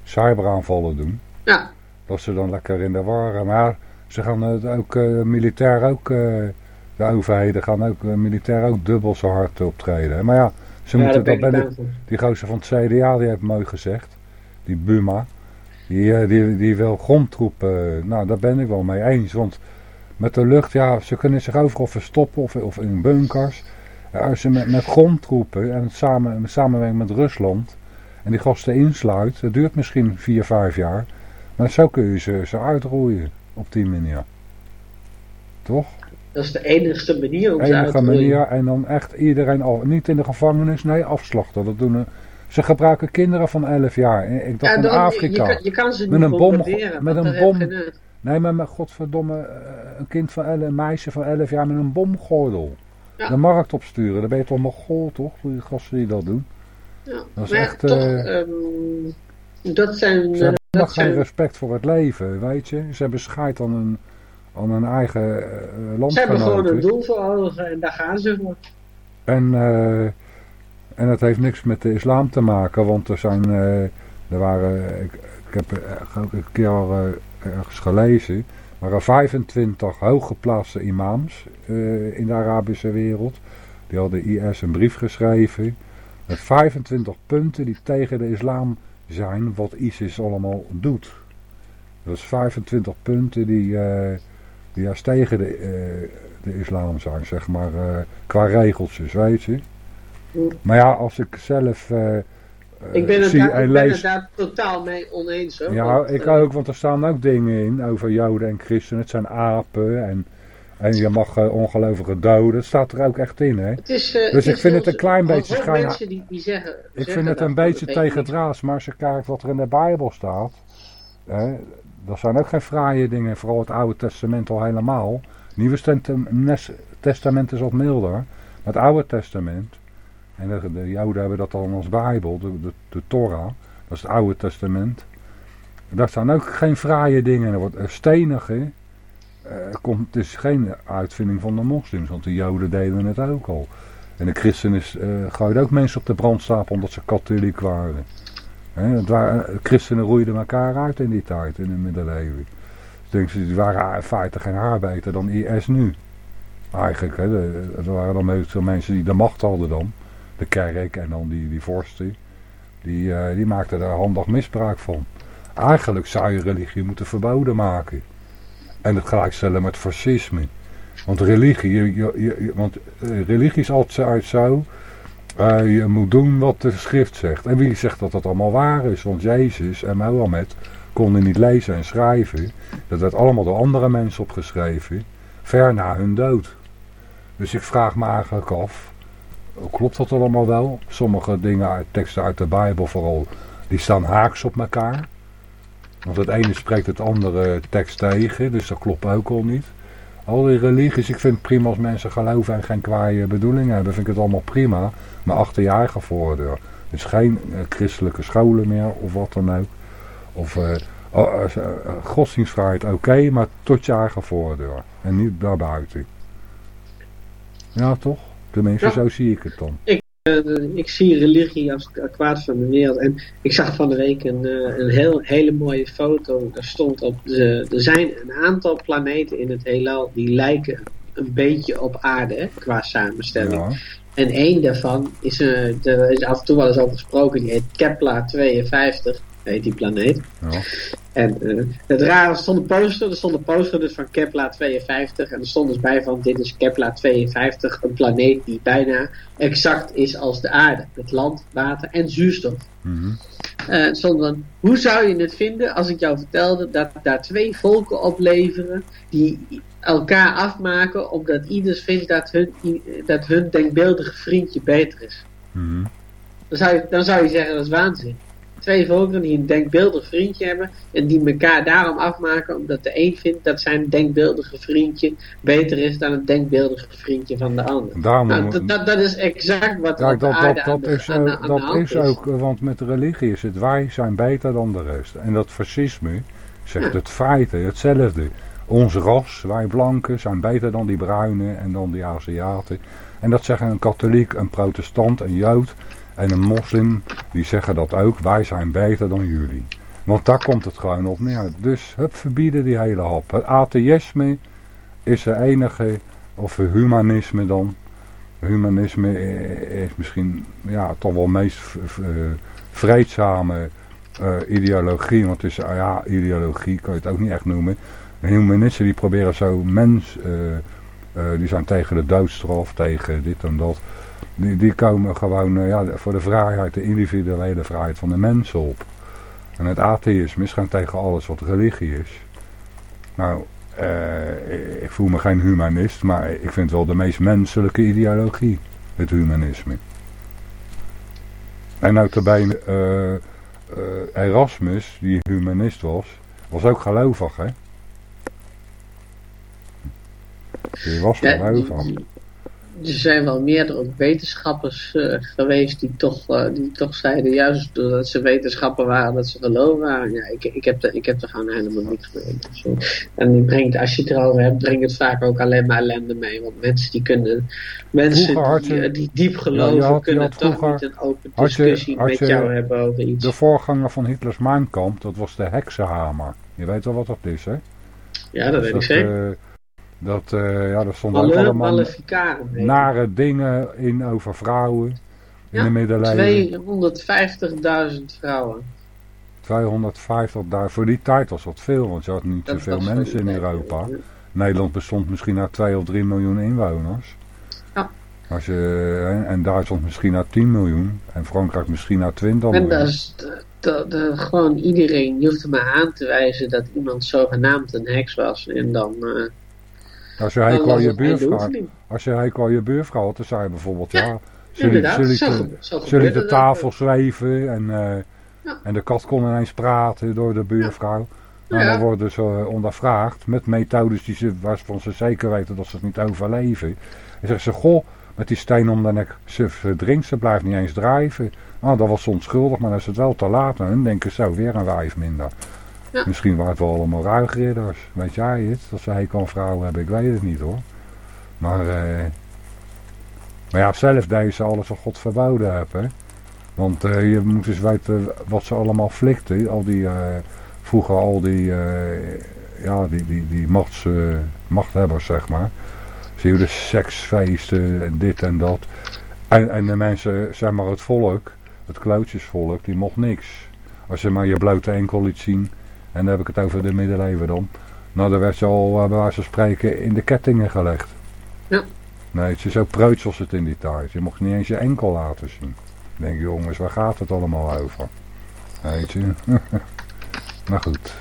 cyberaanvallen doen. Ja, Dat ze dan lekker in de war. Maar ze gaan het ook militair ook, de overheden gaan ook eh, militair ook dubbel zo hard optreden. Maar ja, ze ja moeten, dat ben ik die gozer van het CDA die heeft mooi gezegd. Die Buma. Die, eh, die, die wil grondtroepen. Nou, daar ben ik wel mee eens. Want met de lucht, ja, ze kunnen zich overal verstoppen of, of in bunkers. Als je met, met grondtroepen en samen, samenwerking met Rusland en die gasten insluit, dat duurt misschien vier, vijf jaar. Maar zo kun je ze, ze uitroeien op die manier. Toch? Dat is de enigste manier om ze uit Enige te manier en dan echt iedereen al, niet in de gevangenis, nee, afslachten. Dat doen, eh, ze gebruiken kinderen van 11 jaar. Eh, Ik dacht Ja, in Afrika. Je, kan, je kan ze Met niet een bom- met een bom-. Nee, maar met godverdomme, eh, een kind van 11, een meisje van 11 jaar met een bomgordel. Ja. De markt opsturen, dan ben je toch nog goal, toch? Die gasten die dat doen. Ja. Dat is maar echt, toch, eh, ehm, dat zijn... Ze eh, hebben dat nog geen respect voor het leven, weet je. Ze hebben scheid aan hun, aan hun eigen uh, ze hebben gewoon een doel voor ogen en daar gaan ze voor. En, eh, en het heeft niks met de islam te maken, want er zijn, eh, er waren, ik, ik heb ook een keer eh, ergens gelezen, er waren 25 hooggeplaatste imams in de Arabische wereld. Die hadden IS een brief geschreven met 25 punten die tegen de islam zijn wat ISIS allemaal doet. Dat is 25 punten die, die juist tegen de, eh, de islam zijn, zeg maar, eh, qua regeltjes, weet je. Maar ja, als ik zelf eh, Ik ben het, zie daar, en ik ben het lees... daar totaal mee oneens. Hoor, Ja, want, ik ook, want er staan ook dingen in over joden en christenen. Het zijn apen en, en je mag eh, ongelovige doden. Dat staat er ook echt in, hè. Het is, Dus ik is vind het een klein beetje schijn- mensen die, die zeggen, Ik zeggen vind het een beetje tegen niet. draads, maar als je kijkt wat er in de Bijbel staat, hè, dat zijn ook geen fraaie dingen, vooral het Oude Testament al helemaal. Nieuwe Testament is wat milder, maar het Oude Testament, en de, de Joden hebben dat dan als Bijbel, de, de, Torah, dat is het Oude Testament. Daar staan ook geen fraaie dingen, er wordt stenige, eh, komt, het is geen uitvinding van de moslims, want de Joden deden het ook al. En de christenen uh, gooiden ook mensen op de brandstapel omdat ze katholiek waren. Het christenen roeiden elkaar uit in die tijd, in het middeleeuwen. Denk ze, die waren in feite geen haar beter dan IS nu. Eigenlijk, hè, de- waren dan meestal mensen die de macht hadden dan. De kerk en dan die, die vorsten. Die, eh, die maakten daar handig misbruik van. Eigenlijk zou je religie moeten verboden maken. En het gelijkstellen met fascisme. Want religie, je, je- want eh, religie is altijd zo, eh, je moet doen wat de schrift zegt. En wie zegt dat dat allemaal waar is? Want Jezus en Mohammed konden niet lezen en schrijven. Dat werd allemaal door andere mensen opgeschreven, ver na hun dood. Dus ik vraag me eigenlijk af, klopt dat allemaal wel? Sommige dingen, teksten uit de Bijbel vooral, die staan haaks op elkaar. Want het ene spreekt het andere tekst tegen, dus dat klopt ook al niet. Al die religies, ik vind het prima als mensen geloven en geen kwaaie bedoelingen hebben, vind ik het allemaal prima. Maar achter je eigen voordeur. Dus geen eh, christelijke scholen meer of wat dan ook. Of eh, godsdienstvrijheid oké, maar tot je eigen voordeur. En niet daarbuiten. Ja toch? Tenminste, Ja. zo zie ik het dan. Ik zie religie als kwaad van de wereld. En ik zag van de week een, eh, een heel, hele mooie foto. Daar stond op, de, er zijn een aantal planeten in het heelal die lijken een beetje op aarde hè, qua samenstelling. Ja. En één daarvan is, uh, er is af en toe wel eens over gesproken, die heet Kepler 52, heet die planeet. Ja. En uh, het rare, er stond een poster, er stond een poster dus van Kepler 52 en er stond dus bij van dit is Kepler 52, een planeet die bijna exact is als de aarde. Met land, water en zuurstof. Mhm. Uh, stond dan, hoe zou je het vinden als ik jou vertelde dat daar twee volken op leveren die elkaar afmaken omdat ieders vindt dat hun, dat hun denkbeeldige vriendje beter is. Mhm. Dan, zou je, dan zou je zeggen dat is waanzin. Twee volkeren die een denkbeeldig vriendje hebben en die elkaar daarom afmaken omdat de een vindt dat zijn denkbeeldige vriendje beter is dan het denkbeeldige vriendje van de ander. Daarom, Nou, dat, dat, is exact wat ja, dat, aarde dat, de- is, aan de- aan dat is ook, eh, want met religie is het wij zijn beter dan de rest. En dat fascisme zegt Ja. het feite hetzelfde. Ons ras, wij blanken, zijn beter dan die bruinen en dan die Aziaten. En dat zeggen een katholiek, een protestant, een jood en een moslim. Die zeggen dat ook, wij zijn beter dan jullie. Want daar komt het gewoon op neer. Dus hup, verbieden die hele hap. Het atheïsme is de enige, of humanisme dan. Humanisme is misschien ja, toch wel de meest eh, vreedzame eh, ideologie. Want het is, ah ja, ideologie kan je het ook niet echt noemen. Humanisten die proberen zo mens, eh, die zijn tegen de doodstraf, tegen dit en dat. Die, die komen gewoon eh, ja, voor de vrijheid, de individuele vrijheid van de mensen op. En het atheïsme is gewoon tegen alles wat religie is. Nou, eh, ik voel me geen humanist, maar ik vind het wel de meest menselijke ideologie, het humanisme. En notabene, eh eh Erasmus, die humanist was, was ook gelovig, hè? Die was Ja, gelovig. Er zijn wel meerdere wetenschappers eh, geweest die toch, eh, die toch zeiden, juist doordat ze wetenschapper waren, dat ze geloof waren. Ja, ik, ik, heb, ik heb er gewoon helemaal niks mee. Dus, en die brengt, als je het erover hebt, brengt het vaak ook alleen maar ellende mee. Want mensen die kunnen, mensen die, je- eh, die diep geloven, had- kunnen toch niet een open had je- discussie had met jou hebben over iets. De voorganger van Hitlers Mein Kampf, dat was de heksenhamer. Je weet wel wat dat is, hè? ja, dat weet ik zeker. Dat, eh, ja, daar stonden ook allemaal nare dingen in over vrouwen. In Ja, de middeleeuwen. 250.000 vrouwen. 250 daar. Voor die tijd was dat veel, want je had niet Dat zoveel mensen in. Europa. Nederland bestond misschien uit 2 of 3 miljoen inwoners. Ja. Als je, en, en Duitsland misschien uit 10 miljoen. En Frankrijk misschien uit 20 En miljoen. dat is de- de- gewoon iedereen, je hoeft er maar aan te wijzen dat iemand zogenaamd een heks was. En dan, eh Als je hekel was aan je buurvrouw, als je hekel aan je buurvrouw had, dan je bijvoorbeeld, Ja, ja, zullen, zullen, zo zullen de tafel zweven en, eh, Ja. en de kat kon ineens praten door de buurvrouw. Nou, dan worden ze eh, ondervraagd met methodes die ze, waarvan ze zeker weten dat ze het niet overleven. En zeggen ze, goh, met die steen om de nek, ze verdrinkt, ze blijft niet eens drijven. Nou, dat was onschuldig, maar dan is het wel te laat. En dan denken ze, zo, weer een wijf minder. Misschien waren het wel allemaal ruigridders. Weet jij het? Dat ze hekel aan vrouwen hebben, ik weet het niet hoor. Maar, eh, maar ja, zelf deden ze alles wat God verboden. Hè? Want eh, je moet eens weten wat ze allemaal flikten. Al die, eh, vroeger al die, eh, ja, die, die, die machts, eh, machthebbers, zeg maar. Zie je de seksfeesten en dit en dat. En, en de mensen, zeg maar het volk, het klootjesvolk, die mocht niks. Als je maar je blote enkel liet zien, en dan heb ik het over de middeleeuwen dan. Nou, dan werd ze al, eh, bij wijze van spreken, in de kettingen gelegd. Ja. Nee, het is zo preuts was het in die tijd. Je mocht niet eens je enkel laten zien. Ik denk, jongens, waar gaat het allemaal over? Weet je. maar goed.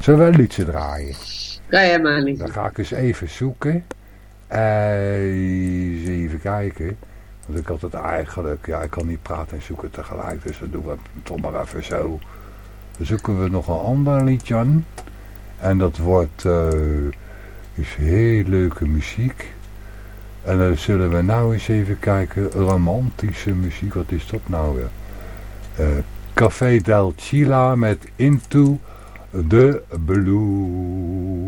Zullen we een liedje draaien? Ja, ja, maar niet. Dan ga ik eens even zoeken. Eens even kijken. Want ik had het eigenlijk, ja, ik kan niet praten en zoeken tegelijk, dus dat doen we toch maar even zo. Zoeken we nog een ander liedje aan. En dat wordt, eh, is heel leuke muziek. En dan zullen we nou eens even kijken, romantische muziek, wat is dat nou weer? Eh, Café del Chila met Into the Blue.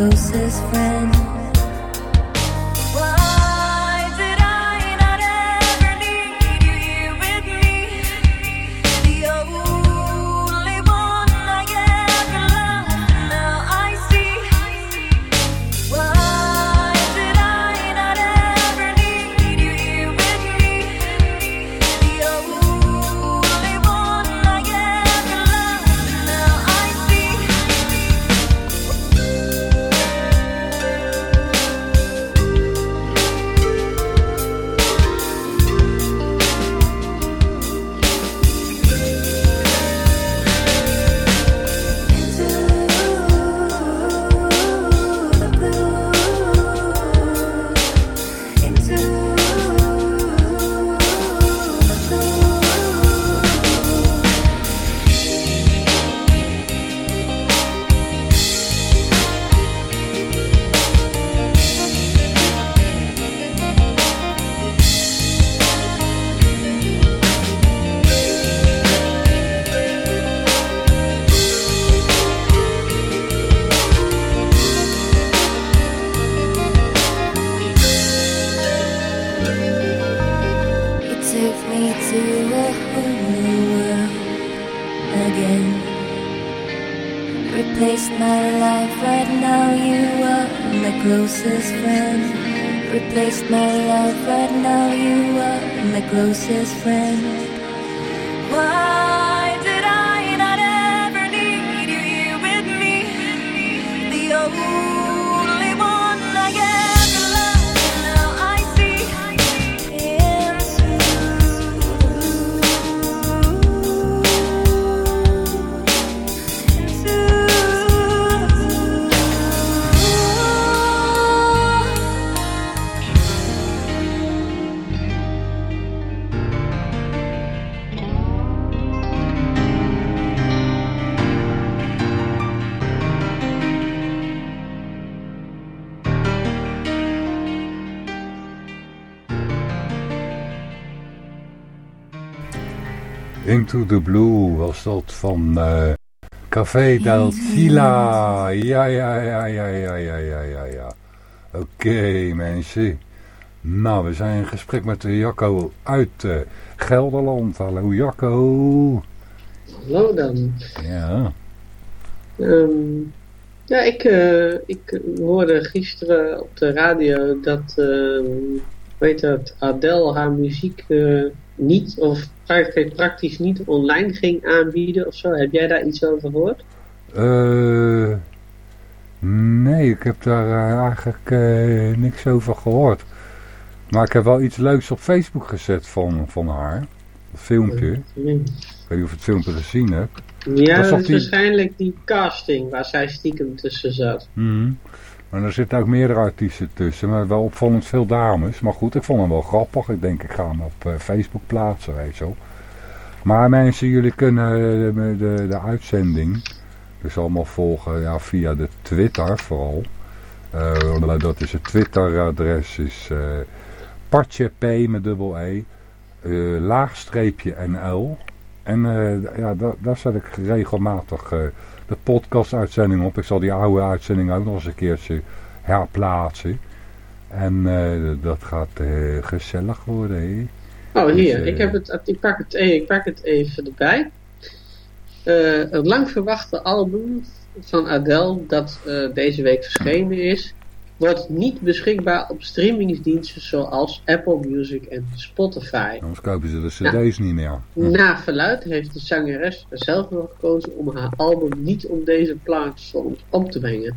Closest friend. Took me to a whole new world again. Replace my life right now, you are my closest friend. Replace my life right now, you are my closest friend. Into the Blue was dat van eh, Café del Sila. Ja, ja, ja, ja, ja, ja, ja, ja, ja. Oké, mensen. Nou, we zijn in gesprek met de Jacco uit eh, Gelderland. Hallo Jacco. Hallo dan. Ja. Ehm, ja, ik, eh, ik hoorde gisteren op de radio dat, ehm weet dat, Adele haar muziek niet, of praktisch, praktisch niet online ging aanbieden of zo. Heb jij daar iets over gehoord? Eh, nee, ik heb daar eh, eigenlijk eh, niks over gehoord. Maar ik heb wel iets leuks op Facebook gezet van, van haar. Een filmpje. Ik Nee. weet niet of je het filmpje gezien hebt. Ja, dat is die- waarschijnlijk die casting waar zij stiekem tussen zat. Mhm. Maar er zitten ook meerdere artiesten tussen, maar wel opvallend veel dames. Maar goed, ik vond hem wel grappig. Ik denk, ik ga hem op eh, Facebook plaatsen, weet wel. Maar mensen, jullie kunnen eh, de, de, uitzending dus allemaal volgen ja, via de Twitter vooral. Eh, dat is het Twitteradres, is eh Patje P met dubbel E, eh, laagstreepje NL. En ja, da- daar zet ik regelmatig de podcast-uitzending op. Ik zal die oude uitzending ook nog eens een keertje herplaatsen. En eh, dat gaat eh, gezellig worden. Oh, hier, Dus, eh, ik, heb het, ik, pak het, e- ik pak het even erbij. Het lang verwachte album van Adele, dat deze week verschenen is, wordt niet beschikbaar op streamingsdiensten zoals Apple Music en Spotify. Anders kopen ze de cd's niet meer. Hm. Na verluid heeft de zangeres er zelf voor gekozen om haar album niet op deze platforms op te brengen.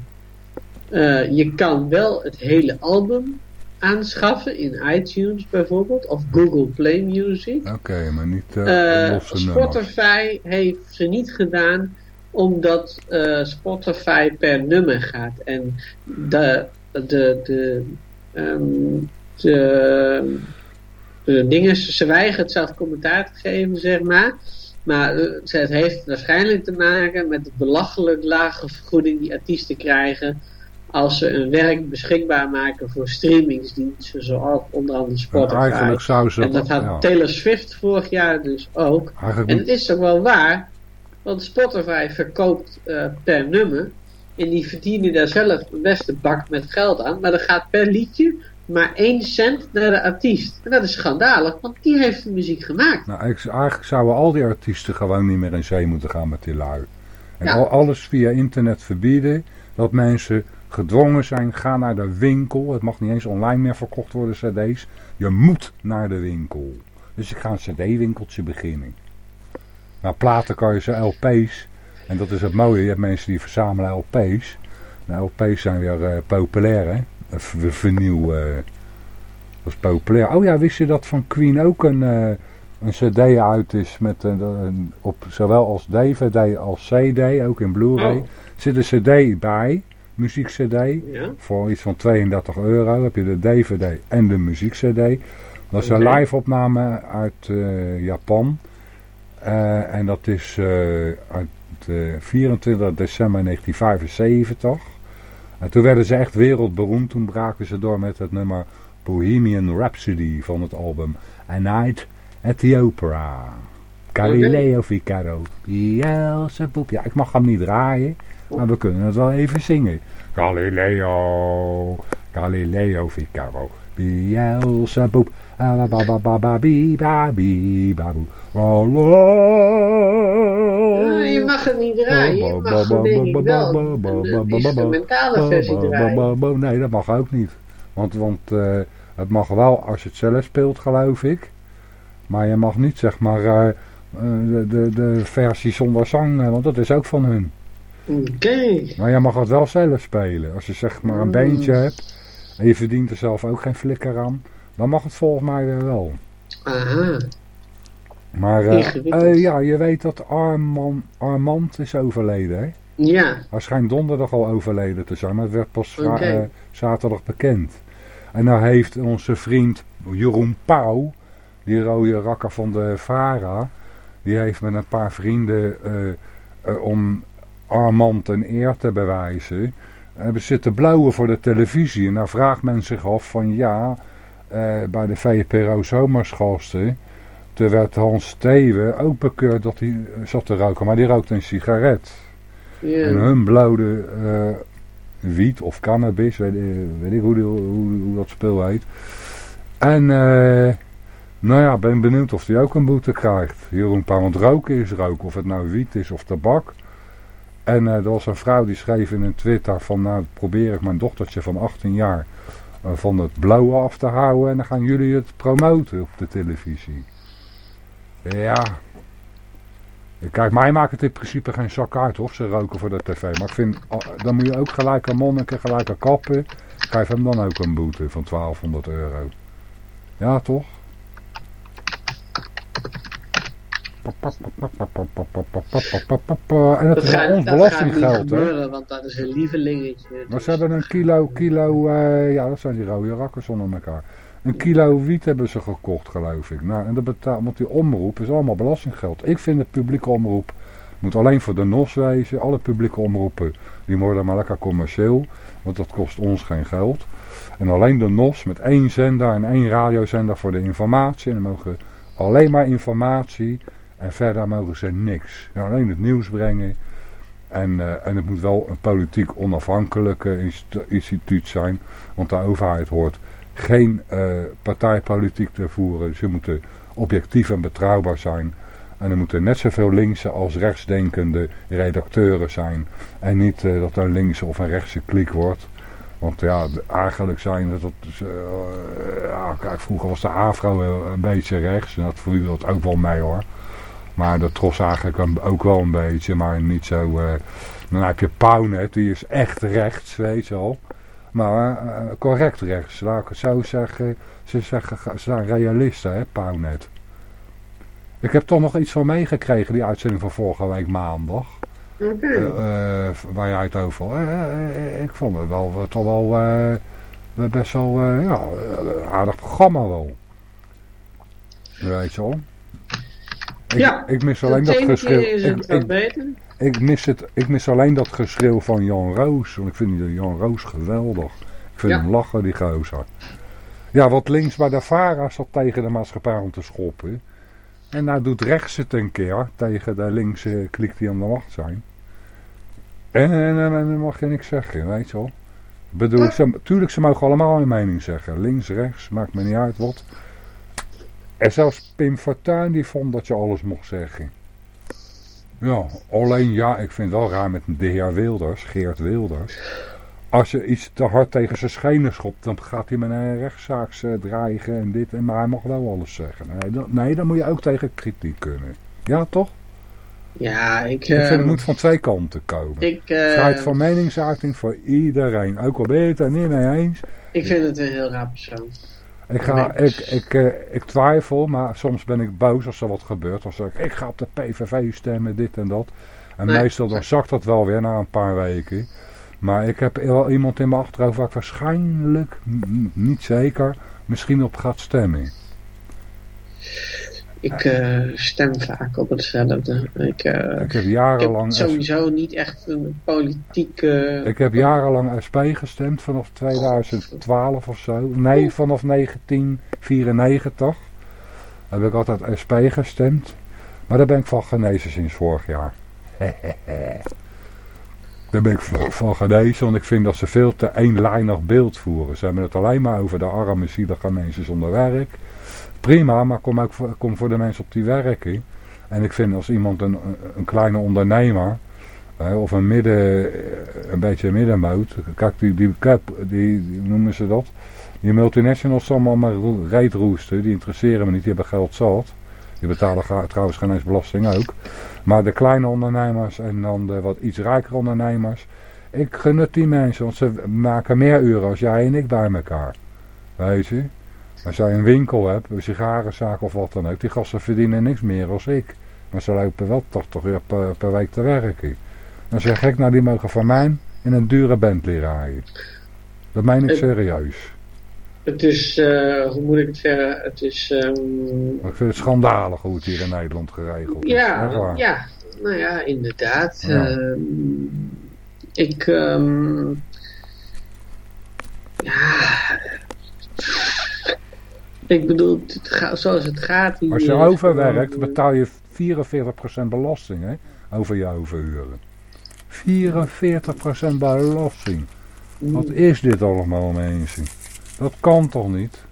Eh, je kan wel het hele album aanschaffen in iTunes bijvoorbeeld, of Google Play Music. Oké, maar niet losse nummers. Spotify heeft ze niet gedaan omdat Spotify per nummer gaat. En de, de, de, ehm, de, de dingen, ze weigert zelf commentaar te geven, zeg maar. Maar eh, het heeft waarschijnlijk te maken met de belachelijk lage vergoeding die artiesten krijgen als ze een werk beschikbaar maken voor streamingsdiensten, zoals onder andere En Spotify. eigenlijk zou ze... En dat had ja, Taylor Swift vorig jaar dus ook. eigenlijk En het is toch wel waar, want Spotify verkoopt eh, per nummer. En die verdienen daar zelf een beste bak met geld aan. Maar er gaat per liedje maar 1 cent naar de artiest. En dat is schandalig, want die heeft de muziek gemaakt. Nou, eigenlijk zouden al die artiesten gewoon niet meer in zee moeten gaan met die lui. En Ja. al, alles via internet verbieden. Dat mensen gedwongen zijn, ga naar de winkel. Het mag niet eens online meer verkocht worden, cd's. Je moet naar de winkel. Dus ik ga een cd-winkeltje beginnen. Nou, platen kan je ze LP's. En dat is het mooie, je hebt mensen die verzamelen LP's. Nou, LP's zijn weer eh, populair, hè. Een v- Vinyl, eh, dat is populair. Oh ja, wist je dat van Queen ook een, eh, een cd uit is met een, op zowel als DVD als CD, ook in Blu-ray. Oh. Zit een cd bij, muziek-cd, Ja. voor iets van 32 euro. heb je de DVD en de muziek-cd. Dat is een live opname uit Japan. En dat is uit 24 december 1975. En toen werden ze echt wereldberoemd. Toen braken ze door met het nummer Bohemian Rhapsody van het album A Night at the Opera. Galileo Figaro. Beelzebub. Ja, ik mag hem niet draaien. Maar we kunnen het wel even zingen. Galileo. Galileo Figaro. Beelzebub. Ja, je mag het niet draaien, je mag denk ik wel een, instrumentale versie draaien. Nee, dat mag ook niet. Want, want eh, het mag wel als je het zelf speelt, geloof ik. Maar je mag niet, zeg maar, eh, eh, de, de, de versie zonder zang, want dat is ook van hun. Oké. Maar je mag het wel zelf spelen. Als je zeg maar een Mm. beentje hebt en je verdient er zelf ook geen flikker aan, dan mag het volgens mij weer wel. Aha. Maar eh, eh, ja, je weet dat Armand, Armand is overleden, hè? Ja. Hij schijnt donderdag al overleden te zijn, maar het werd pas eh, zaterdag bekend. En nou heeft onze vriend Jeroen Pauw, die rode rakker van de VARA, die heeft met een paar vrienden om Armand een eer te bewijzen, hebben zitten blauwen voor de televisie. En nou vraagt men zich af van ja, eh, bij de VPRO zomersgasten, toen werd Hans Steven ook bekeurd dat hij eh, zat te roken, maar die rookte een sigaret. En Ja. hun blauwde eh, wiet of cannabis, weet, weet ik hoe, die- hoe, hoe dat spul heet. En eh, nou ja, ben benieuwd of hij ook een boete krijgt. Jeroen Pauw, want roken is roken, of het nou wiet is of tabak. En er was een vrouw die schreef in een Twitter van nou probeer ik mijn dochtertje van 18 jaar van het blauwe af te houden en dan gaan jullie het promoten op de televisie. Ja, Kijk, mij maakt het in principe geen zak uit ze roken voor de tv. Maar ik vind, oh, dan moet je ook gelijk een monniken, gelijk een kappen. Geef hem dan ook een boete van 1200 euro. Ja, toch? En het Dat is gaat, ons dat belastinggeld, hè? gebeuren, want dat is een lievelingetje. Maar ze hebben een kilo, kilo, eh, ja dat zijn die rode rakkers onder elkaar. Een kilo wiet hebben ze gekocht geloof ik. Nou, en dat betaalt, want die omroep is allemaal belastinggeld. Ik vind de publieke omroep moet alleen voor de NOS wezen. Alle publieke omroepen, die worden maar lekker commercieel. Want dat kost ons geen geld. En alleen de NOS met één zender en één radiozender voor de informatie. En dan mogen alleen maar informatie. En verder mogen ze niks. Alleen het nieuws brengen. En, eh, en het moet wel een politiek onafhankelijke inst- instituut zijn. Want de overheid hoort geen eh, partijpolitiek te voeren. Ze moeten objectief en betrouwbaar zijn. En er moeten net zoveel linkse als rechtsdenkende redacteuren zijn. En niet eh, dat er een linkse of een rechtse kliek wordt. Want ja, eigenlijk zijn. Dat, ja, kijk, vroeger was de AFRO een beetje rechts. En dat viel dat ook wel mee hoor. Maar dat tros eigenlijk ook wel een beetje. Maar niet zo... eh, dan heb je Pauwnet, die is echt rechts, weet je wel. Maar eh, correct rechts, laat ik het zo zeggen. Ze, zeggen, ze zijn realisten, hè, Pauwnet. Ik heb toch nog iets van meegekregen, die uitzending van vorige week maandag. Oké. Eh, waar jij het over eh, ik vond het wel toch wel best wel ja, een aardig programma wel. Weet je wel. Ik, Ja, ik mis alleen Dat geschreeuw. Ik, ik, beter. ik, mis het, ik mis alleen dat geschreeuw van Jan Roos. Want ik vind die Jan Roos geweldig. Ik vind Ja. hem lachen, die gozer. Ja, wat links bij de VARA zat tegen de maatschappij om te schoppen. En nou doet rechts het een keer tegen de linkse kliek die aan de macht zijn. En, en, en, en dan mag je niks zeggen, weet je wel. Ik bedoel, ze, tuurlijk, ze mogen allemaal hun mening zeggen. Links, rechts, maakt me niet uit wat. En zelfs Pim Fortuyn die vond dat je alles mocht zeggen. Ja, alleen ja, ik vind het wel raar met de heer Wilders, Geert Wilders. Als je iets te hard tegen zijn schenen schopt, dan gaat hij met een rechtszaak eh, dreigen en dit. En, maar hij mag wel alles zeggen. Nee dan, nee, dan moet je ook tegen kritiek kunnen. Ja, toch? Ja, ik... Ik vind eh, het moet van twee kanten komen. ik, eh, Vrijheid van meningsuiting voor iedereen. Ook al ben je het er niet mee eens. ik vind het een heel raar persoon. Ik, ga, ik, ik, eh, ik twijfel, maar soms ben ik boos als er wat gebeurt. Dan zeg ik, ik ga op de PVV stemmen, dit en dat. En Nee. meestal dan zakt dat wel weer na een paar weken. Maar ik heb wel iemand in mijn achterhoofd waar ik waarschijnlijk, niet zeker, misschien op gaat stemmen. Ik eh, stem vaak op hetzelfde. Ik, eh, Ik heb ik heb jarenlang... sowieso niet echt een politieke... Ik heb jarenlang SP gestemd vanaf 2012 of zo. Nee, vanaf 1994 heb ik altijd SP gestemd. Maar daar ben ik van genezen sinds vorig jaar. daar ben ik van van genezen, want ik vind dat ze veel te eenlijnig beeld voeren. Ze hebben het alleen maar over de arme, zielige mensen zonder werk. Prima, maar kom ook voor, kom voor de mensen op die werken. En ik vind als iemand een, een kleine ondernemer Hè, of een midden, een beetje middenmoot. Kijk, die, die, die, noemen ze dat. Die multinationals allemaal maar ro- reetroesten. Die interesseren me niet, die hebben geld zat. Die betalen trouwens geen eens belasting ook. Maar de kleine ondernemers en dan de wat iets rijkere ondernemers. Ik gun het die mensen, want ze maken meer uren als jij en ik bij elkaar. Weet je? Als jij een winkel hebt, een sigarenzaak of wat dan ook. Die gasten verdienen niks meer als ik. Maar ze lopen wel 80 uur per, per week te werken. Dan zeg ik, nou die mogen van mij in een dure Bentley rijden. Dat meen ik serieus. Het is, eh, hoe moet ik het zeggen? Het is, ehm, ik vind het schandalig hoe het hier in Nederland geregeld is. Ja, ja, nou ja, inderdaad. Ja. Ehm, ik, ehm, ja, ik bedoel, het zoals het gaat hier. Als je overwerkt, betaal je 44% belasting hè, over je overuren. 44% belasting. Wat is dit allemaal mensen? Dat kan toch niet?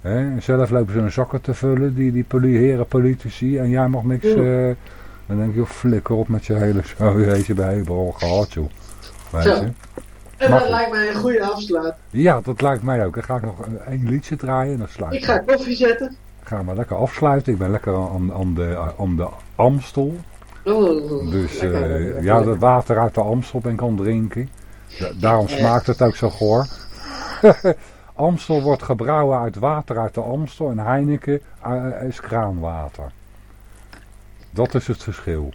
Hè? en Zelf lopen ze hun zakken te vullen, die, die heren politici, en jij mag niks... Eh, dan denk je, joh, flikker op met je hele zo, weet je, bij al gehad joh. Weet Zo. je? En Mag dat ik? lijkt mij een goede afsluit. Ja, dat lijkt mij ook. Dan ga ik nog een- één liedje draaien en dan sluit Ik ga koffie zetten. Ga maar lekker afsluiten. Ik ben lekker aan, aan, de, aan de Amstel. Oh, Dus lekker. eh, ja, het water uit de Amstel ben ik aan het drinken. Da- daarom smaakt het ook zo goor. Amstel wordt gebrouwen uit water uit de Amstel en Heineken eh, is kraanwater. Dat is het verschil.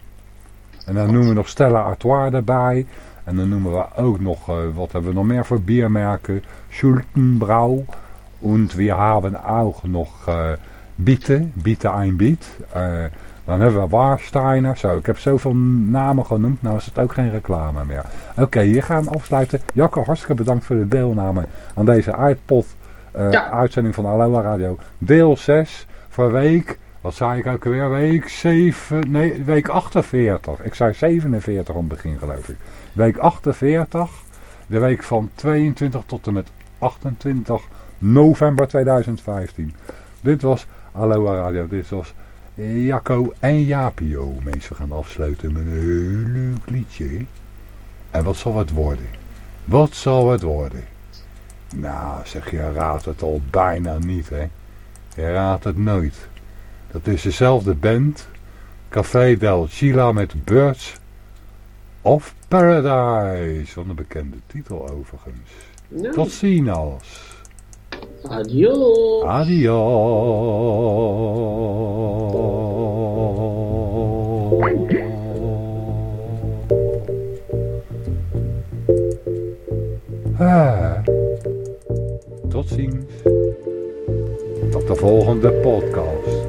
En dan noemen we nog Stella Artois erbij. En dan noemen we ook nog, eh, wat hebben we nog meer voor biermerken? Schultenbrouw. En we hebben ook nog eh Bieten, Bieten ein Biet. Eh, dan hebben we Warsteiner. Zo, ik heb zoveel namen genoemd. Nou is het ook geen reclame meer. Oké, hier gaan we afsluiten. Jacke, hartstikke bedankt voor de deelname aan deze iPod Ja. uitzending van Aloha Radio. Deel 6 voor week, wat zei ik ook alweer? Week 7, nee, week 48. Ik zei 47 aan het begin geloof ik. Week 48, de week van 22 tot en met 28 november 2015. Dit was Aloha Radio, dit was Jacco en Japio. Mensen, we gaan afsluiten met een heel leuk liedje. En wat zal het worden? Wat zal het worden? Nou, zeg je, raadt het al bijna niet, hè? Je raadt het nooit. Dat is dezelfde band. Café del Chila met Birds of Paradise. Wat een bekende titel overigens. Tot ziens. adios. Adios. Ah. Tot ziens. Tot de volgende podcast.